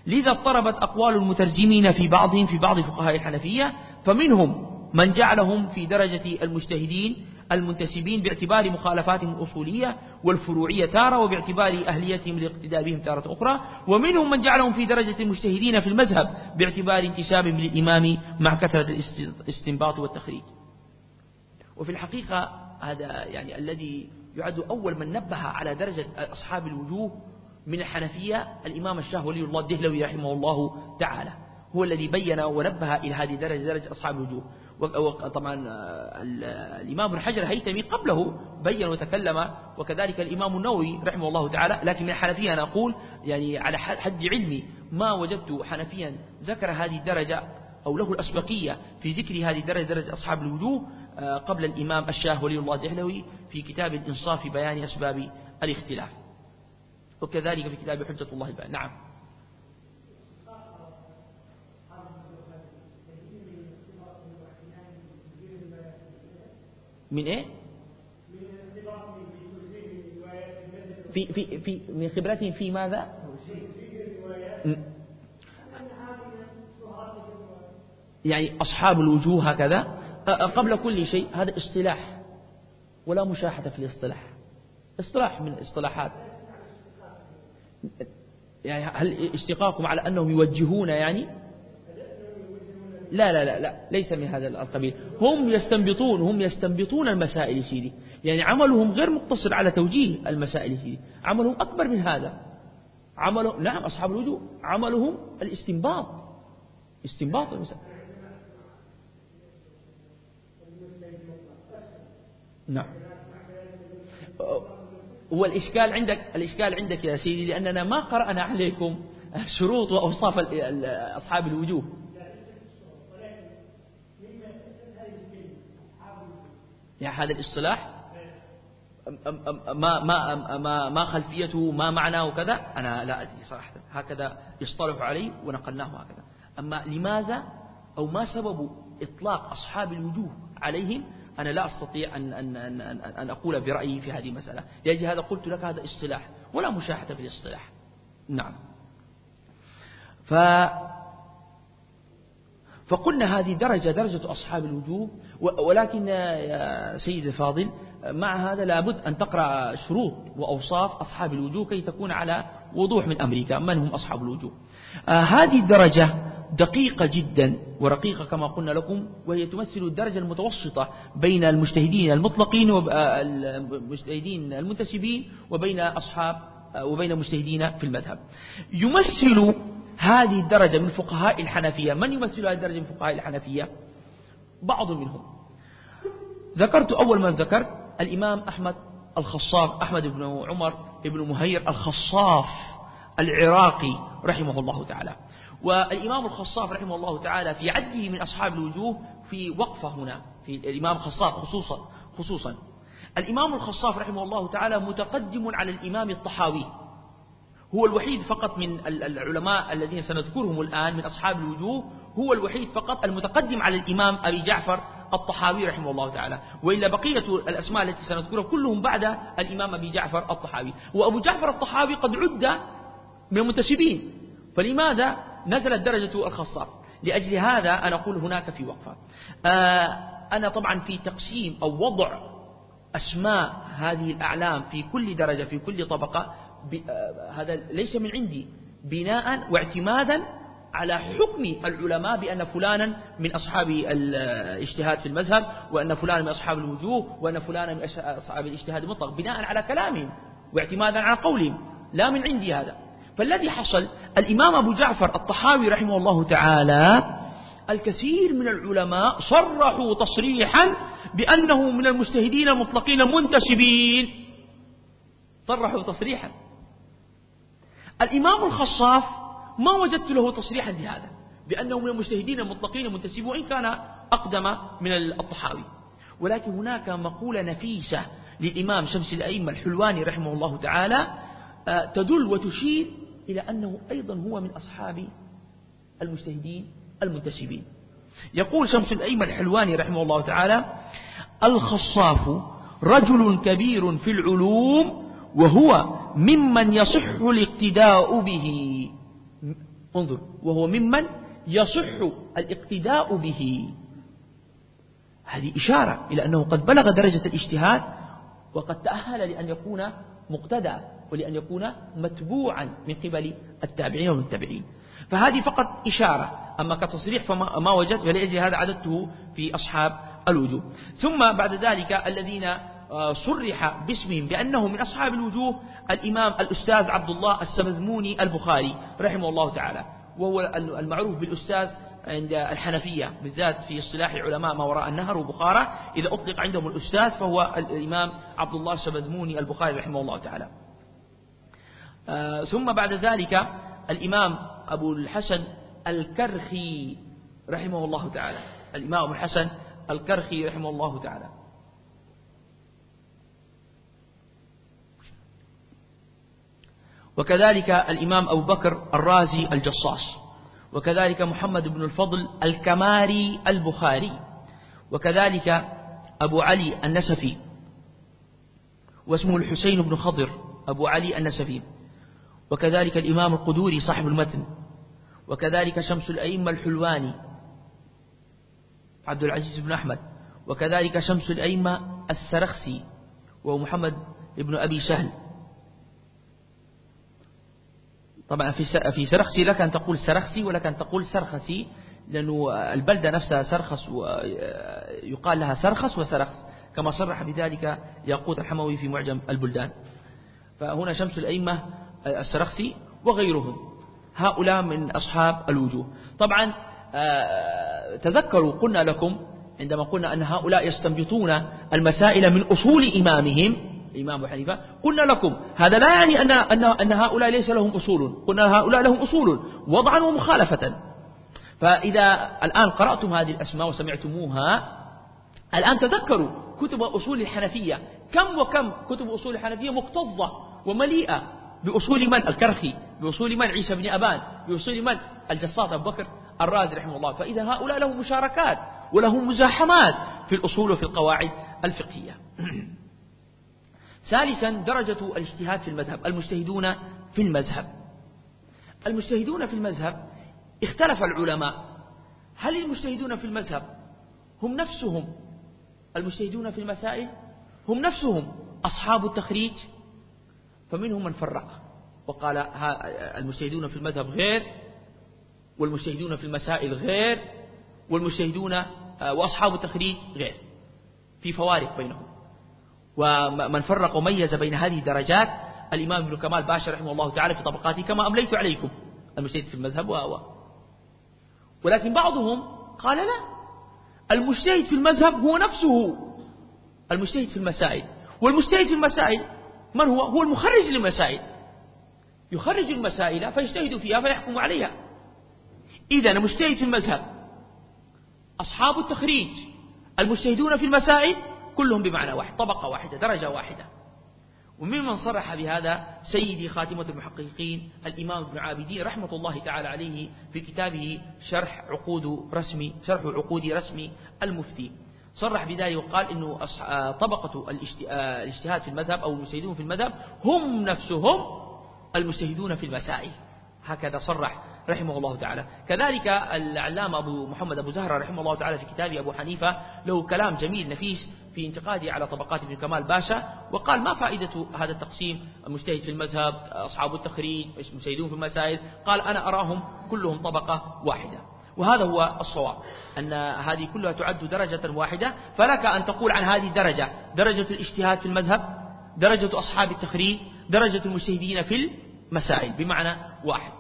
لذا اضطربت أقوال المترجمين في بعضهم في بعض فقهاء الحنفية فمنهم من جعلهم في درجة المجتهدين المنتسبين باعتبار مخالفاتهم الأصولية والفروعية تارة وباعتبار أهليتهم للاقتداء بهم تارة أخرى ومنهم من جعلهم في درجة المجتهدين في المذهب باعتبار انتسابهم للإمام مع كثرة الاستنباط والتخريج. وفي الحقيقة هذا يعني الذي يعد أول من نبه على درجة أصحاب الوجوه من الحنفية الإمام الشاه ولي الله الدهلوي رحمه الله تعالى. هو الذي بين ونبه إلى هذه الدرجة درجة أصحاب الوجوه. وطبعا آه، الإمام ابن حجر الهيثمي قبله بين وتكلم وكذلك الإمام النووي رحمه الله تعالى. لكن من الحنفية أنا أقول يعني على حد علمي ما وجدت حنفيا ذكر هذه الدرجة أو له الأسبقية في ذكر هذه الدرجة درجة أصحاب الوجوه قبل الإمام الشاه ولي الله الدهلوي في كتاب الإنصاف في بيان أسباب الاختلاف وكذلك في كتاب حجة الله البيان نعم من إيه؟ في في في من خبرتهم في ماذا؟ يعني أصحاب الوجوه هكذا قبل كل شيء هذا اصطلاح ولا مشاحة في الاصطلاح. اصطلاح من الاصطلاحات. يعني هل اشتقاقهم على أنهم يوجهون يعني؟ لا لا لا لا ليس من هذا القبيل. هم يستنبطون هم يستنبطون المسائل سيدي. يعني عملهم غير مقتصر على توجيه المسائل سيدي. عملهم أكبر من هذا. عملهم نعم أصحاب الوجوه. عملهم الاستنباط. استنباط المسائل. نعم. هو الإشكال عندك الإشكال عندك يا سيدي لأننا ما قرأنا عليكم شروط وأوصاف أصحاب الوجوه. يعني هذا الاصطلاح؟ ما ما ما ما خلفيته ما معناه وكذا؟ أنا لا أدري صراحة. هكذا يصطلح عليه ونقلناه هكذا. أما لماذا أو ما سبب إطلاق أصحاب الوجوه عليهم أنا لا أستطيع أن, أن, أن, أن أقول برأيي في هذه المسألة. لأجل هذا قلت لك هذا اصطلاح ولا مشاحة في الاصطلاح نعم. ف فقلنا هذه درجة درجة أصحاب الوجوه ولكن يا سيد الفاضل مع هذا لابد أن تقرأ شروط وأوصاف أصحاب الوجوه كي تكون على وضوح من أمريكا. من هم أصحاب الوجوه آه هذه الدرجة دقيقة جدا ورقيقة كما قلنا لكم وهي تمثل الدرجة المتوسطة بين المجتهدين المطلقين والمجتهدين المنتسبين وبين أصحاب وبين المجتهدين في المذهب. يمثل هذه الدرجة من فقهاء الحنفية. من يمثل هذه الدرجة من فقهاء الحنفية؟ بعض منهم. ذكرت أول من ذكرت الإمام أحمد الخصاف أحمد بن عمر بن مهير الخصاف العراقي رحمه الله تعالى. والإمام الخصاف رحمه الله تعالى في عده من أصحاب الوجوه في وقفة هنا في الإمام الخصاف خصوصا خصوصا. الإمام الخصاف رحمه الله تعالى متقدم على الإمام الطحاوي. هو الوحيد فقط من العلماء الذين سنذكرهم الآن من أصحاب الوجوه هو الوحيد فقط المتقدم على الإمام أبي جعفر الطحاوي رحمه الله تعالى. وإلا بقية الأسماء التي سنذكرها كلهم بعد الإمام أبي جعفر الطحاوي. وأبو جعفر الطحاوي قد عد من المنتسبين. فلماذا؟ نزلت درجة الخصاف لأجل هذا أنا أقول هناك في وقفة. آه أنا طبعا في تقسيم أو وضع أسماء هذه الأعلام في كل درجة في كل طبقة آه هذا ليس من عندي. بناء واعتمادا على حكم العلماء بأن فلانا من أصحاب الاجتهاد في المذهب وأن فلانا من أصحاب الوجوه وأن فلانا من أصحاب الاجتهاد المطلق. بناء على كلامهم واعتمادا على قولهم. لا من عندي هذا. فالذي حصل الإمام أبو جعفر الطحاوي رحمه الله تعالى الكثير من العلماء صرحوا تصريحا بأنه من المجتهدين المطلقين المنتسبين صرحوا تصريحا. الإمام الخصاف ما وجدت له تصريحا بهذا بأنه من المجتهدين المطلقين المنتسبين وإن كان أقدم من الطحاوي. ولكن هناك مقولة نفيسة للإمام شمس الأئمة الحلواني رحمه الله تعالى آه، تدل وتشير إلى أنه أيضا هو من أصحاب المجتهدين المنتسبين. يقول شمس الأئمة الحلواني رحمه الله تعالى الخصاف رجل كبير في العلوم وهو ممن يصح الاقتداء به. انظر وهو ممن يصح الاقتداء به. هذه إشارة إلى أنه قد بلغ درجة الاجتهاد وقد تأهل لأن يكون مقتدى ولأن يكون متبوعا من قبل التابعين والمتبعين فهذه فقط إشارة. أما كتصريح فما ما وجدت فلأجل هذا عددته في أصحاب الوجوه. ثم بعد ذلك الذين آه، صرح باسمهم بأنه من أصحاب الوجوه الإمام الأستاذ عبد الله السمذموني البخاري رحمه الله تعالى. وهو المعروف بالأستاذ عند الحنفية بالذات في اصطلاح علماء ما وراء النهر وبخارى إذا أطلق عندهم الأستاذ فهو الإمام عبد الله السمذموني البخاري رحمه الله تعالى. آه، ثم بعد ذلك الإمام أبو الحسن الكرخي رحمه الله تعالى. الإمام أبو الحسن الكرخي رحمه الله تعالى. وكذلك الإمام أبو بكر الرازي الجصاص. وكذلك محمد بن الفضل الكماري البخاري وكذلك أبو علي النسفي واسمه الحسين بن خضر أبو علي النسفي وكذلك الإمام القدوري صاحب المتن وكذلك شمس الأئمة الحلواني عبد العزيز بن أحمد وكذلك شمس الأئمة السرخسي وهو محمد بن أبي سهل. طبعا في في سرخسي لك أن تقول سرخسي ولك أن تقول سرخسي لأنه البلدة نفسها سرخس ويقال لها سرخس وسرخس كما صرح بذلك ياقوت الحموي في معجم البلدان. فهنا شمس الأئمة السرخسي وغيرهم هؤلاء من أصحاب الوجوه. طبعا آه، تذكروا قلنا لكم عندما قلنا أن هؤلاء يستنبطون المسائل من أصول إمامهم الإمام حنيفة قلنا لكم هذا لا يعني أن, أن, أن هؤلاء ليس لهم أصول قلنا هؤلاء لهم أصول وضعا ومخالفة فإذا الآن قرأتم هذه الأسماء وسمعتموها الآن تذكروا كتب أصول الحنفية كم وكم كتب أصول الحنفية مكتظة ومليئة بأصول من الكرخي بأصول من عيسى بن أبان بأصول من الجصاص أبو بكر الرازي رحمه الله فإذا هؤلاء لهم مشاركات ولهم مزاحمات في الأصول وفي القواعد الفقهية ثالثا درجة الاجتهاد في المذهب المجتهدون في المذهب. المجتهدون في المذهب اختلف العلماء. هل المجتهدون في المذهب هم نفسهم؟ المجتهدون في المسائل هم نفسهم أصحاب التخريج؟ فمنهم من فرق وقال المجتهدون في المذهب غير والمجتهدون في المسائل غير والمجتهدون آه، وأصحاب التخريج غير. في فوارق بينهم. ومن فرق وميز بين هذه الدرجات الإمام ابن كمال باشا رحمه الله تعالى في طبقاته كما أمليت عليكم المجتهد في المذهب و ولكن بعضهم قال لا المجتهد في المذهب هو نفسه المجتهد في المسائل والمجتهد في المسائل من هو؟ هو المخرج للمسائل يخرج المسائل فيجتهد فيها فيحكم عليها. إذا المجتهد في المذهب أصحاب التخريج المجتهدون في المسائل كلهم بمعنى واحد طبقة واحدة درجة واحدة. وممن صرح بهذا سيدي خاتمة المحققين الإمام ابن عابدين رحمة الله تعالى عليه في كتابه شرح عقود رسمي شرح عقود رسمي المفتي. صرح بذلك وقال أنه طبقة الاجتهاد في المذهب أو المجتهدون في المذهب هم نفسهم المجتهدون في المسائل. هكذا صرح رحمه الله تعالى. كذلك العلامة أبو محمد أبو زهرة رحمه الله تعالى في كتابه أبو حنيفة له كلام جميل نفيس في انتقاده على طبقات ابن كمال باشا وقال ما فائدة هذا التقسيم؟ المجتهد في المذهب أصحاب التخريج مجتهدون في المسائل. قال أنا أراهم كلهم طبقة واحدة. وهذا هو الصواب أن هذه كلها تعد درجة واحدة. فلك أن تقول عن هذه الدرجة درجة الاجتهاد في المذهب درجة أصحاب التخريج درجة المجتهدين في المسائل بمعنى واحد.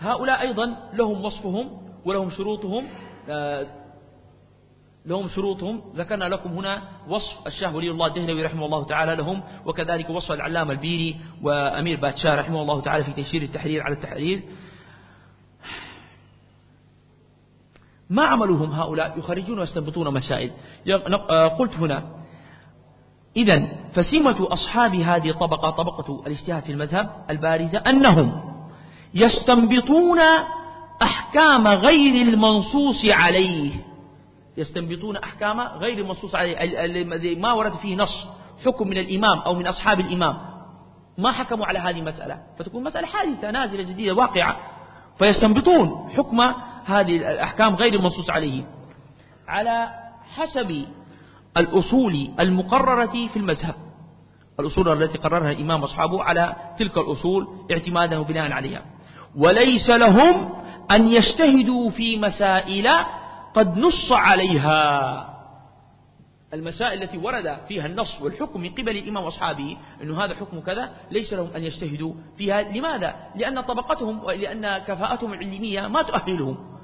هؤلاء أيضا لهم وصفهم ولهم شروطهم آه، لهم شروطهم. ذكرنا لكم هنا وصف الشاه ولي الله الدهلوي رحمه الله تعالى لهم وكذلك وصف العلامة البيري وأمير باتشاه رحمه الله تعالى في تيسير التحرير على التحرير. ما عملهم هؤلاء؟ يخرجون ويستنبطون مسائل. آه، قلت هنا إذا فسمة أصحاب هذه الطبقة طبقة الاجتهاد في المذهب البارزة أنهم يستنبطون أحكام غير المنصوص عليه. يستنبطون أحكام غير المنصوص عليه ما ورد فيه نص حكم من الإمام أو من أصحاب الإمام. ما حكموا على هذه المسألة. فتكون مسألة حادثة نازلة جديدة واقعة. فيستنبطون حكم هذه الأحكام غير المنصوص عليه. على حسب الأصول المقررة في المذهب. الأصول التي قررها الإمام وأصحابه على تلك الأصول اعتمادا وبناء عليها. وليس لهم أن يجتهدوا في مسائل قد نص عليها. المسائل التي ورد فيها النص والحكم من قبل الإمام وأصحابه أنه هذا حكم كذا ليس لهم أن يجتهدوا فيها. لماذا؟ لأن طبقتهم ولأن كفاءتهم العلمية ما تؤهلهم.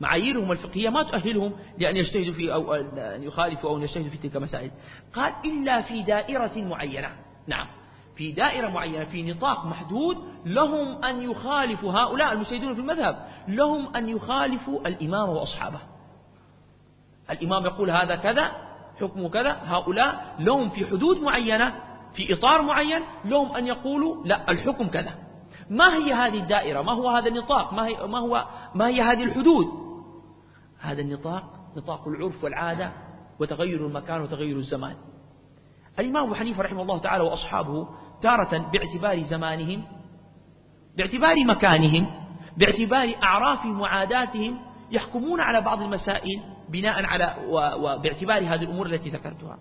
معاييرهم الفقهية ما تؤهلهم لأن يجتهدوا في أو أن يخالفوا أو أن يجتهدوا في تلك المسائل. قال إلا في دائرة معينة. نعم. في دائرة معينة في نطاق محدود لهم أن يخالفوا هؤلاء المجتهدون في المذهب لهم أن يخالفوا الإمام وأصحابه. الإمام يقول هذا كذا حكم كذا هؤلاء لهم في حدود معينة في إطار معين لهم أن يقولوا لا الحكم كذا. ما هي هذه الدائرة؟ ما هو هذا النطاق؟ ما هي, ما هو ما هي هذه الحدود؟ هذا النطاق نطاق العرف والعادة وتغير المكان وتغير الزمان. الإمام أبو حنيفة رحمه الله تعالى وأصحابه تارة باعتبار زمانهم باعتبار مكانهم باعتبار أعرافهم وعاداتهم يحكمون على بعض المسائل بناء على وباعتبار هذه الأمور التي ذكرتها.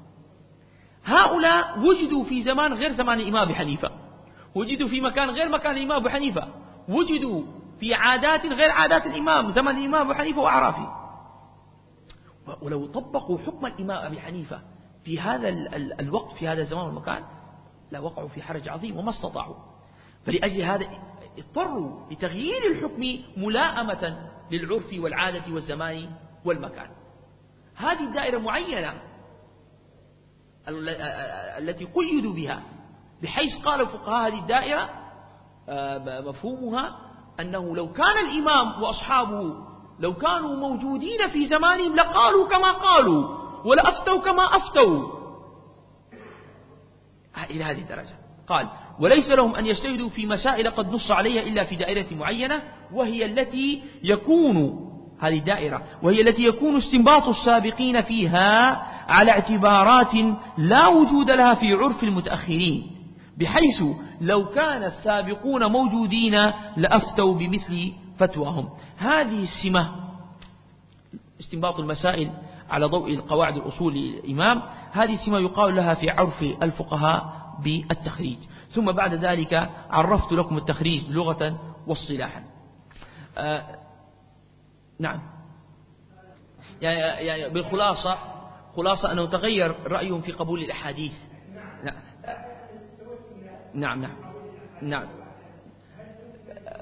هؤلاء وجدوا في زمان غير زمان الإمام أبي حنيفة. وجدوا في مكان غير مكان الإمام أبو حنيفة. وجدوا في عادات غير عادات الإمام زمن الإمام أبو حنيفة وأعرافه. ولو طبقوا حكم الإمام أبي حنيفة في هذا الوقت في هذا الزمان والمكان لا وقعوا في حرج عظيم وما استطاعوا. فلأجل هذا اضطروا لتغيير الحكم ملاءمة للعرف والعادة والزمان والمكان. هذه الدائرة معينة التي قيدوا بها بحيث قال الفقهاء هذه الدائرة آه، مفهومها أنه لو كان الإمام وأصحابه لو كانوا موجودين في زمانهم لقالوا كما قالوا ولأفتوا كما أفتوا. إلى هذه الدرجة. قال وليس لهم أن يجتهدوا في مسائل قد نص عليها إلا في دائرة معينة وهي التي يكون هذه الدائرة وهي التي يكون استنباط السابقين فيها على اعتبارات لا وجود لها في عرف المتأخرين بحيث لو كان السابقون موجودين لأفتوا بمثل فتواهم. هذه السمة استنباط المسائل على ضوء القواعد الأصول الإمام هذه السمة يقال لها في عرف الفقهاء بالتخريج. ثم بعد ذلك عرفت لكم التخريج لغة واصطلاحا آه نعم. يعني, يعني بالخلاصة خلاصة أنه تغير رأيهم في قبول الأحاديث. نعم. نعم نعم. نعم.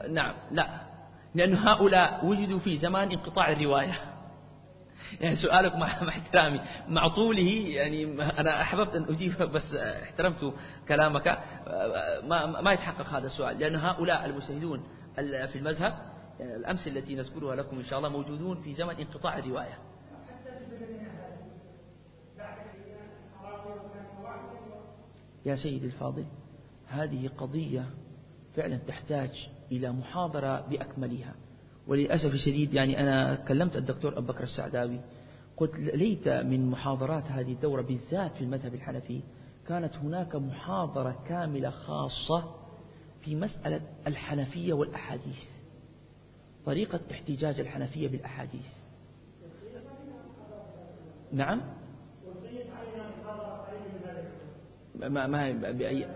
نعم لا. لأن هؤلاء وجدوا في زمان انقطاع الرواية. يعني سؤالك مع احترامي. مع طوله يعني أنا أحببت أن أجيبك بس احترمت كلامك. ما, ما يتحقق هذا السؤال. لأن هؤلاء المجتهدون في المذهب الأمثلة التي نذكرها لكم إن شاء الله موجودون في زمن انقطاع الرواية. يا سيدي الفاضل هذه قضية فعلا تحتاج إلى محاضرة بأكملها. وللأسف الشديد يعني أنا كلمت الدكتور أبو بكر السعداوي قلت ليت من محاضرات هذه الدورة بالذات في المذهب الحنفي كانت هناك محاضرة كاملة خاصة في مسألة الحنفية والأحاديث. طريقة احتجاج الحنفية بالأحاديث. نعم؟ ما ما بأي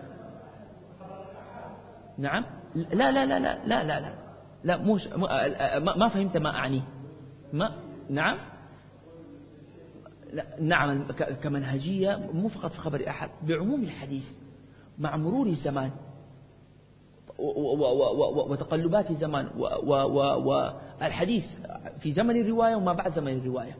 نعم؟ لا لا لا لا لا لا لا, لا موش ما, ما فهمت ما أعني. ما نعم؟ لا نعم كمنهجية مو فقط في خبر أحد بعموم الحديث مع مرور الزمان وتقلبات الزمان والحديث في زمن الرواية وما بعد زمن الرواية.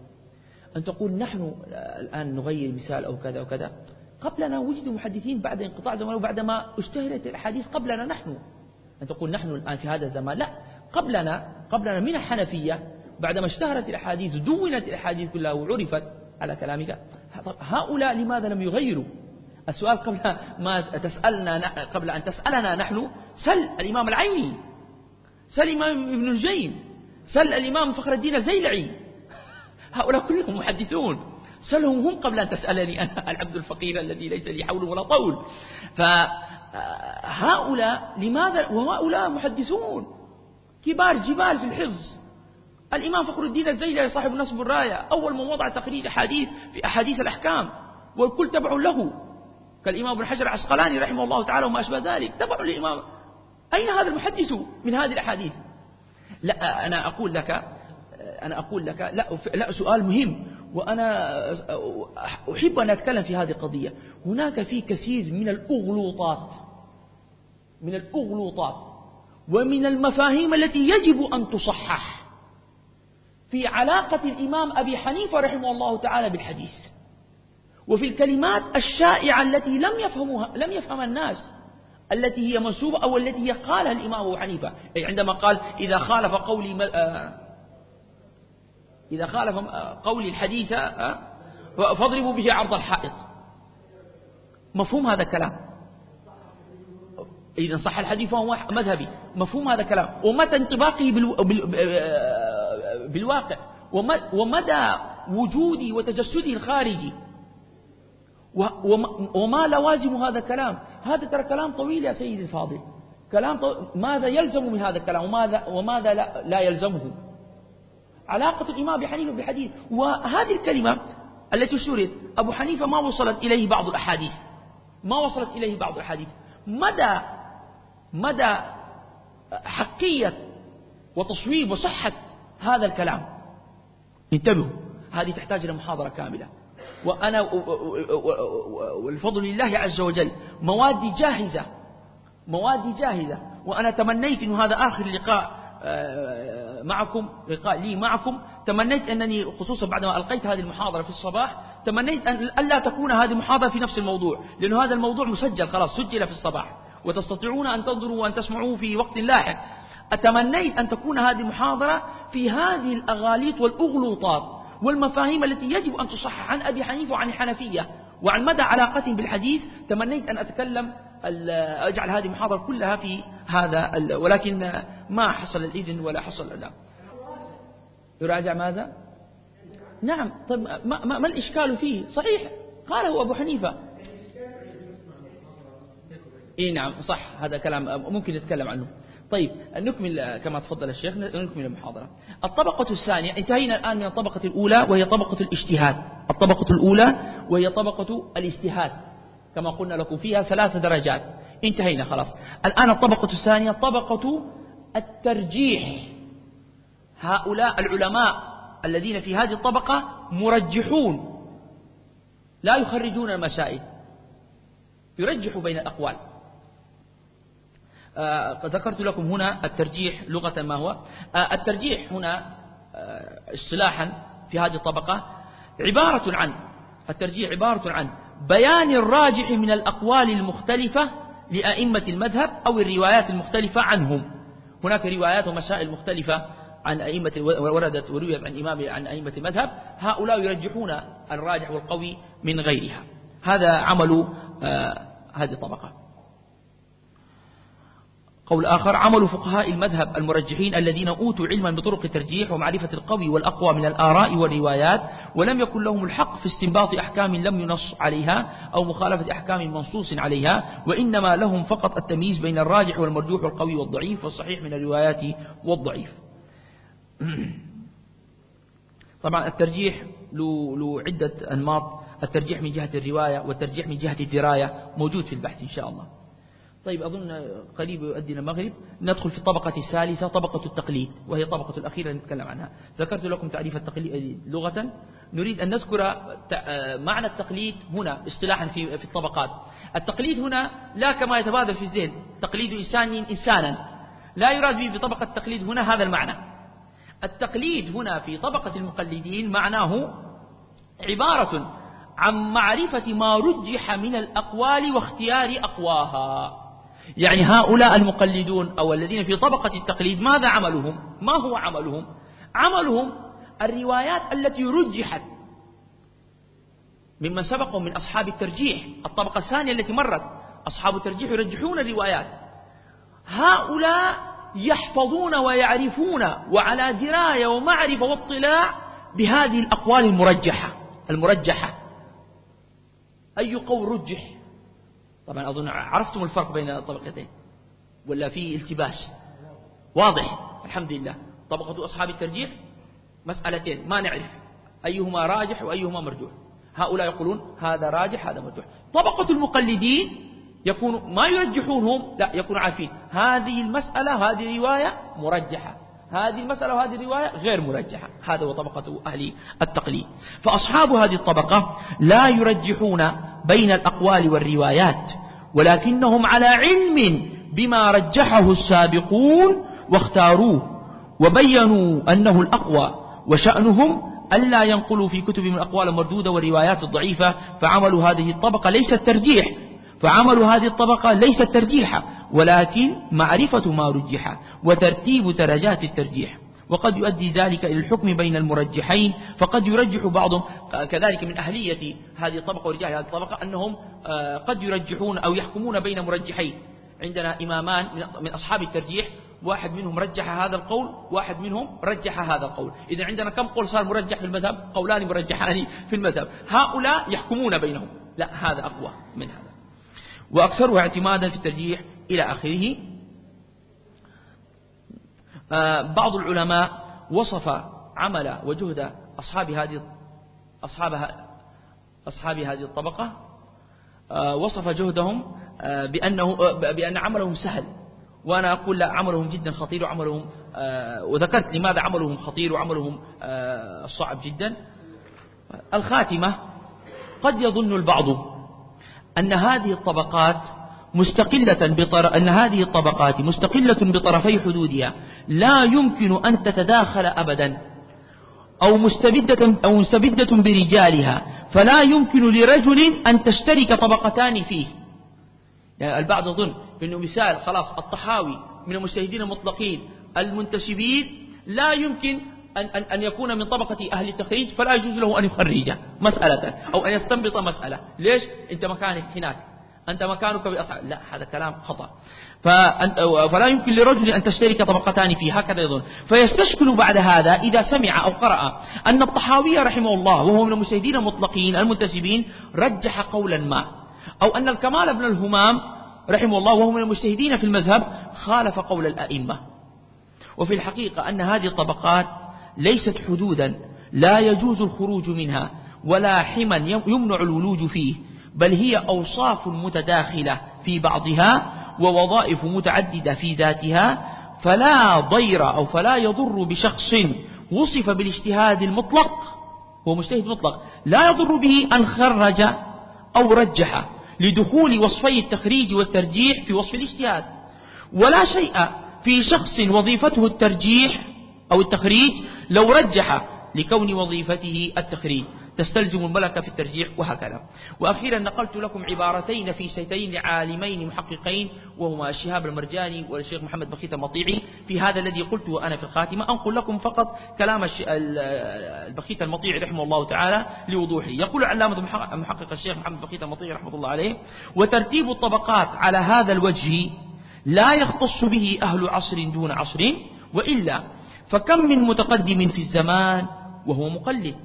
أن تقول نحن الآن نغير مثال أو كذا وكذا قبلنا وجدوا محدثين بعد انقطاع زمان وبعدما اشتهرت الأحاديث قبلنا نحن. أن تقول نحن الآن في هذا الزمان. لا قبلنا قبلنا من الحنفية بعدما اشتهرت الأحاديث دونت الأحاديث كلها وعرفت على كلامك. هؤلاء لماذا لم يغيروا؟ السؤال قبل ما تسألنا قبل أن تسألنا نحن سل الإمام العيني. سل الإمام ابن الجيم سل الإمام فخر الدين الزيلعي. هؤلاء كلهم محدثون. سلهم هم قبل أن تسألني أنا العبد الفقير الذي ليس لي حول ولا طول. فهؤلاء لماذا وهؤلاء محدثون. كبار جبال في الحفظ. الإمام فخر الدين الزيلعي صاحب نصب الراية. أول من وضع تخريج أحاديث في أحاديث الأحكام. والكل تبع له. كالإمام ابن حجر العسقلاني رحمه الله تعالى وما أشبه ذلك. تبع للإمام. أين هذا المحدث من هذه الأحاديث؟ لا أنا أقول لك أنا أقول لك لا, لا سؤال مهم وأنا أحب أن أتكلم في هذه القضية. هناك في كثير من الأغلوطات من الأغلوطات ومن المفاهيم التي يجب أن تصحح في علاقة الإمام أبي حنيفة رحمه الله تعالى بالحديث. وفي الكلمات الشائعة التي لم يفهموها لم يفهمها الناس التي هي منسوبة أو التي هي قالها الإمام أبو حنيفة. أي عندما قال إذا خالف قولي آه، إذا خالف قولي الحديث آه، فاضربوا به عرض الحائط. مفهوم هذا الكلام؟ إذا صح الحديث فهو مذهبي. مفهوم هذا الكلام؟ ومتى انطباقه بالواقع؟ ومدى وجودي وتجسدي الخارجي؟ وما لوازم هذا الكلام هذا ترى كلام طويل يا سيدي الفاضل. كلام طويل ماذا يلزم من هذا الكلام؟ وماذا, وماذا لا, لا يلزمه؟ علاقة الإمام بحنيفة بالحديث وهذه الكلمة التي اشترت أبو حنيفة ما وصلت إليه بعض الأحاديث. ما وصلت إليه بعض الأحاديث. مدى مدى حقية وتصويب وصحة هذا الكلام؟ انتبهوا هذه تحتاج إلى محاضرة كاملة. وأنا والفضل لله عز وجل. موادي جاهزة. موادي جاهزة. وأنا تمنيت أن هذا آخر لقاء آه، معكم لقاء لي معكم. تمنيت أنني خصوصا بعدما ألقيت هذه المحاضرة في الصباح تمنيت أن ألا تكون هذه المحاضرة في نفس الموضوع لأن هذا الموضوع مسجل خلاص سجل في الصباح. وتستطيعون أن تنظروا وأن تسمعوه في وقت لاحق. أتمنيت أن تكون هذه المحاضرة في هذه الأغاليط والأغلوطات. والمفاهيم التي يجب أن تصحح عن أبي حنيفة وعن الحنفية وعن مدى علاقتهم بالحديث تمنيت أن أتكلم أجعل هذه المحاضرة كلها في هذا ولكن ما حصل الإذن ولا حصل لا يراجع ماذا؟ نعم طيب ما, ما, ما الإشكال فيه؟ صحيح. قاله أبو حنيفة. إيه نعم صح هذا كلام ممكن نتكلم عنه. طيب نكمل كما تفضل الشيخ نكمل المحاضرة. الطبقة الثانية انتهينا الآن من الطبقة الأولى وهي طبقة الاجتهاد. الطبقة الأولى وهي طبقة الاجتهاد. كما قلنا لكم فيها ثلاث درجات. انتهينا خلاص. الآن الطبقة الثانية طبقة الترجيح. هؤلاء العلماء الذين في هذه الطبقة مرجحون. لا يخرجون المسائل. يرجح بين الأقوال. ذكرت لكم هنا الترجيح لغة ما هو. آه الترجيح هنا آه اصطلاحا في هذه الطبقة عبارة عن الترجيح عبارة عن بيان الراجح من الأقوال المختلفة لأئمة المذهب أو الروايات المختلفة عنهم. هناك روايات ومسائل مختلفة عن أئمة وردت ورويت عن إمام عن أئمة المذهب. هؤلاء يرجحون الراجح والقوي من غيرها. هذا عمل آه هذه الطبقة. قول آخر عمل فقهاء المذهب المرجحين الذين أوتوا علما بطرق الترجيح ومعرفة القوي والأقوى من الآراء والروايات ولم يكن لهم الحق في استنباط أحكام لم ينص عليها أو مخالفة أحكام منصوص عليها وإنما لهم فقط التمييز بين الراجح والمرجوح والقوي والضعيف والصحيح من الروايات والضعيف. طبعا الترجيح له عدة أنماط. الترجيح من جهة الرواية والترجيح من جهة الدراية موجود في البحث إن شاء الله. طيب أظن قريب يؤدي المغرب. ندخل في الطبقة الثالثة طبقة التقليد وهي الطبقة الأخيرة اللي نتكلم عنها. ذكرت لكم تعريف التقليد لغة. نريد أن نذكر معنى التقليد هنا اصطلاحا في الطبقات. التقليد هنا لا كما يتبادر في الذهن. تقليد إنسان إنسانا. لا يراد به بطبقة التقليد هنا هذا المعنى. التقليد هنا في طبقة المقلدين معناه عبارة عن معرفة ما رجح من الأقوال واختيار أقواها. يعني هؤلاء المقلدون أو الذين في طبقة التقليد ماذا عملهم؟ ما هو عملهم؟ عملهم الروايات التي رجحت ممن سبقهم من أصحاب الترجيح الطبقة الثانية التي مرت أصحاب الترجيح يرجحون الروايات. هؤلاء يحفظون ويعرفون وعلى دراية ومعرفة واطلاع بهذه الأقوال المرجحة المرجحة. أي قول رجح؟ طبعا أظن عرفتم الفرق بين الطبقتين ولا في التباس؟ واضح الحمد لله. طبقة أصحاب الترجيح مسألتين ما نعرف أيهما راجح وأيهما مرجوح. هؤلاء يقولون هذا راجح هذا مرجوح. طبقة المقلدين يكون ما يرجحونهم لا يكونوا عارفين هذه المسألة هذه رواية مرجحة. هذه المسألة وهذه الرواية غير مرجحة. هذا هو طبقة أهل التقليد. فأصحاب هذه الطبقة لا يرجحون بين الأقوال والروايات ولكنهم على علم بما رجحه السابقون واختاروه وبينوا أنه الأقوى وشأنهم ألا ينقلوا في كتبهم الأقوال المردودة والروايات الضعيفة فعملوا هذه الطبقة ليس الترجيح فعمل هذه الطبقة ليس الترجيح ولكن معرفة ما رجح وترتيب درجات الترجيح وقد يؤدي ذلك إلى الحكم بين المرجحين فقد يرجح بعضهم كذلك من أهلية هذه الطبقة ورجال هذه الطبقة أنهم آه، قد يرجحون أو يحكمون بين مرجحين. عندنا إمامان من أصحاب الترجيح واحد منهم رجح هذا القول واحد منهم رجح هذا القول. إذا عندنا كم قول صار مرجح في المذهب؟ قولان مرجحان في المذهب. هؤلاء يحكمون بينهم. لا هذا أقوى من هذا. وأكثرها اعتمادا في الترجيح إلى آخره. آه، بعض العلماء وصف عمل وجهد أصحاب هذه أصحاب أصحاب هذه الطبقة آه، وصف جهدهم آه، بأنه بأن عملهم سهل. وأنا أقول لا عملهم جدا خطير وعملهم وذكرت لماذا عملهم خطير وعملهم صعب جدا. الخاتمة قد يظن البعض أن هذه الطبقات مستقلة بطر... أن هذه الطبقات مستقلة بطرفي حدودها لا يمكن أن تتداخل أبدا أو مستبدة, أو مستبدة برجالها فلا يمكن لرجل أن تشترك طبقتان فيه. يعني البعض يظن أنه مثال خلاص الطحاوي من المجتهدين المطلقين المنتسبين لا يمكن أن, أن, أن يكون من طبقة أهل التخريج فلا يجوز له أن يخرج مسألة أو أن يستنبط مسألة. ليش؟ أنت مكانك هناك. أنت مكانك بأصحاب. لا هذا كلام خطأ. فلا يمكن لرجل أن تشترك طبقتان فيه. هكذا يظن. فيستشكل بعد هذا إذا سمع أو قرأ أن الطحاوي رحمه الله وهو من المجتهدين المطلقين المنتسبين رجح قولا ما. أو أن الكمال بن الهمام رحمه الله وهو من المجتهدين في المذهب خالف قول الأئمة. وفي الحقيقة أن هذه الطبقات ليست حدودا. لا يجوز الخروج منها ولا حما يمنع الولوج فيه. بل هي أوصاف متداخلة في بعضها ووظائف متعددة في ذاتها فلا ضير أو فلا يضر بشخص وصف بالاجتهاد المطلق هو مجتهد مطلق لا يضر به أن خرج أو رجح لدخول وصفي التخريج والترجيح في وصف الاجتهاد. ولا شيء في شخص وظيفته الترجيح أو التخريج لو رجح لكون وظيفته التخريج. تستلزم الملكة في الترجيح وهكذا. وأخيرا نقلت لكم عبارتين في سيتين لعالمين محققين وهما الشهاب المرجاني والشيخ محمد بخيت المطيعي. في هذا الذي قلته أنا في الخاتمة أنقل لكم فقط كلام البخيت المطيعي رحمه الله تعالى لوضوحه. يقول علامة محقق الشيخ محمد بخيت المطيعي رحمة الله عليه وترتيب الطبقات على هذا الوجه لا يختص به أهل عصر دون عصر وإلا فكم من متقدم في الزمان وهو مقلد؟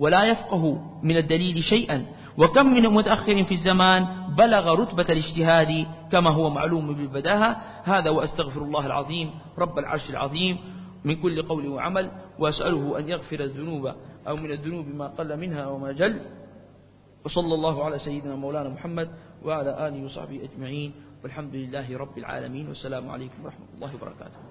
ولا يفقه من الدليل شيئا. وكم من متأخر في الزمان بلغ رتبة الاجتهاد كما هو معلوم بالبداهة. هذا وأستغفر الله العظيم رب العرش العظيم من كل قول وعمل. وأسأله أن يغفر الذنوب أو من الذنوب ما قل منها وما جل. وصلى الله على سيدنا مولانا محمد وعلى آله وصحبه أجمعين. والحمد لله رب العالمين. والسلام عليكم ورحمة الله وبركاته.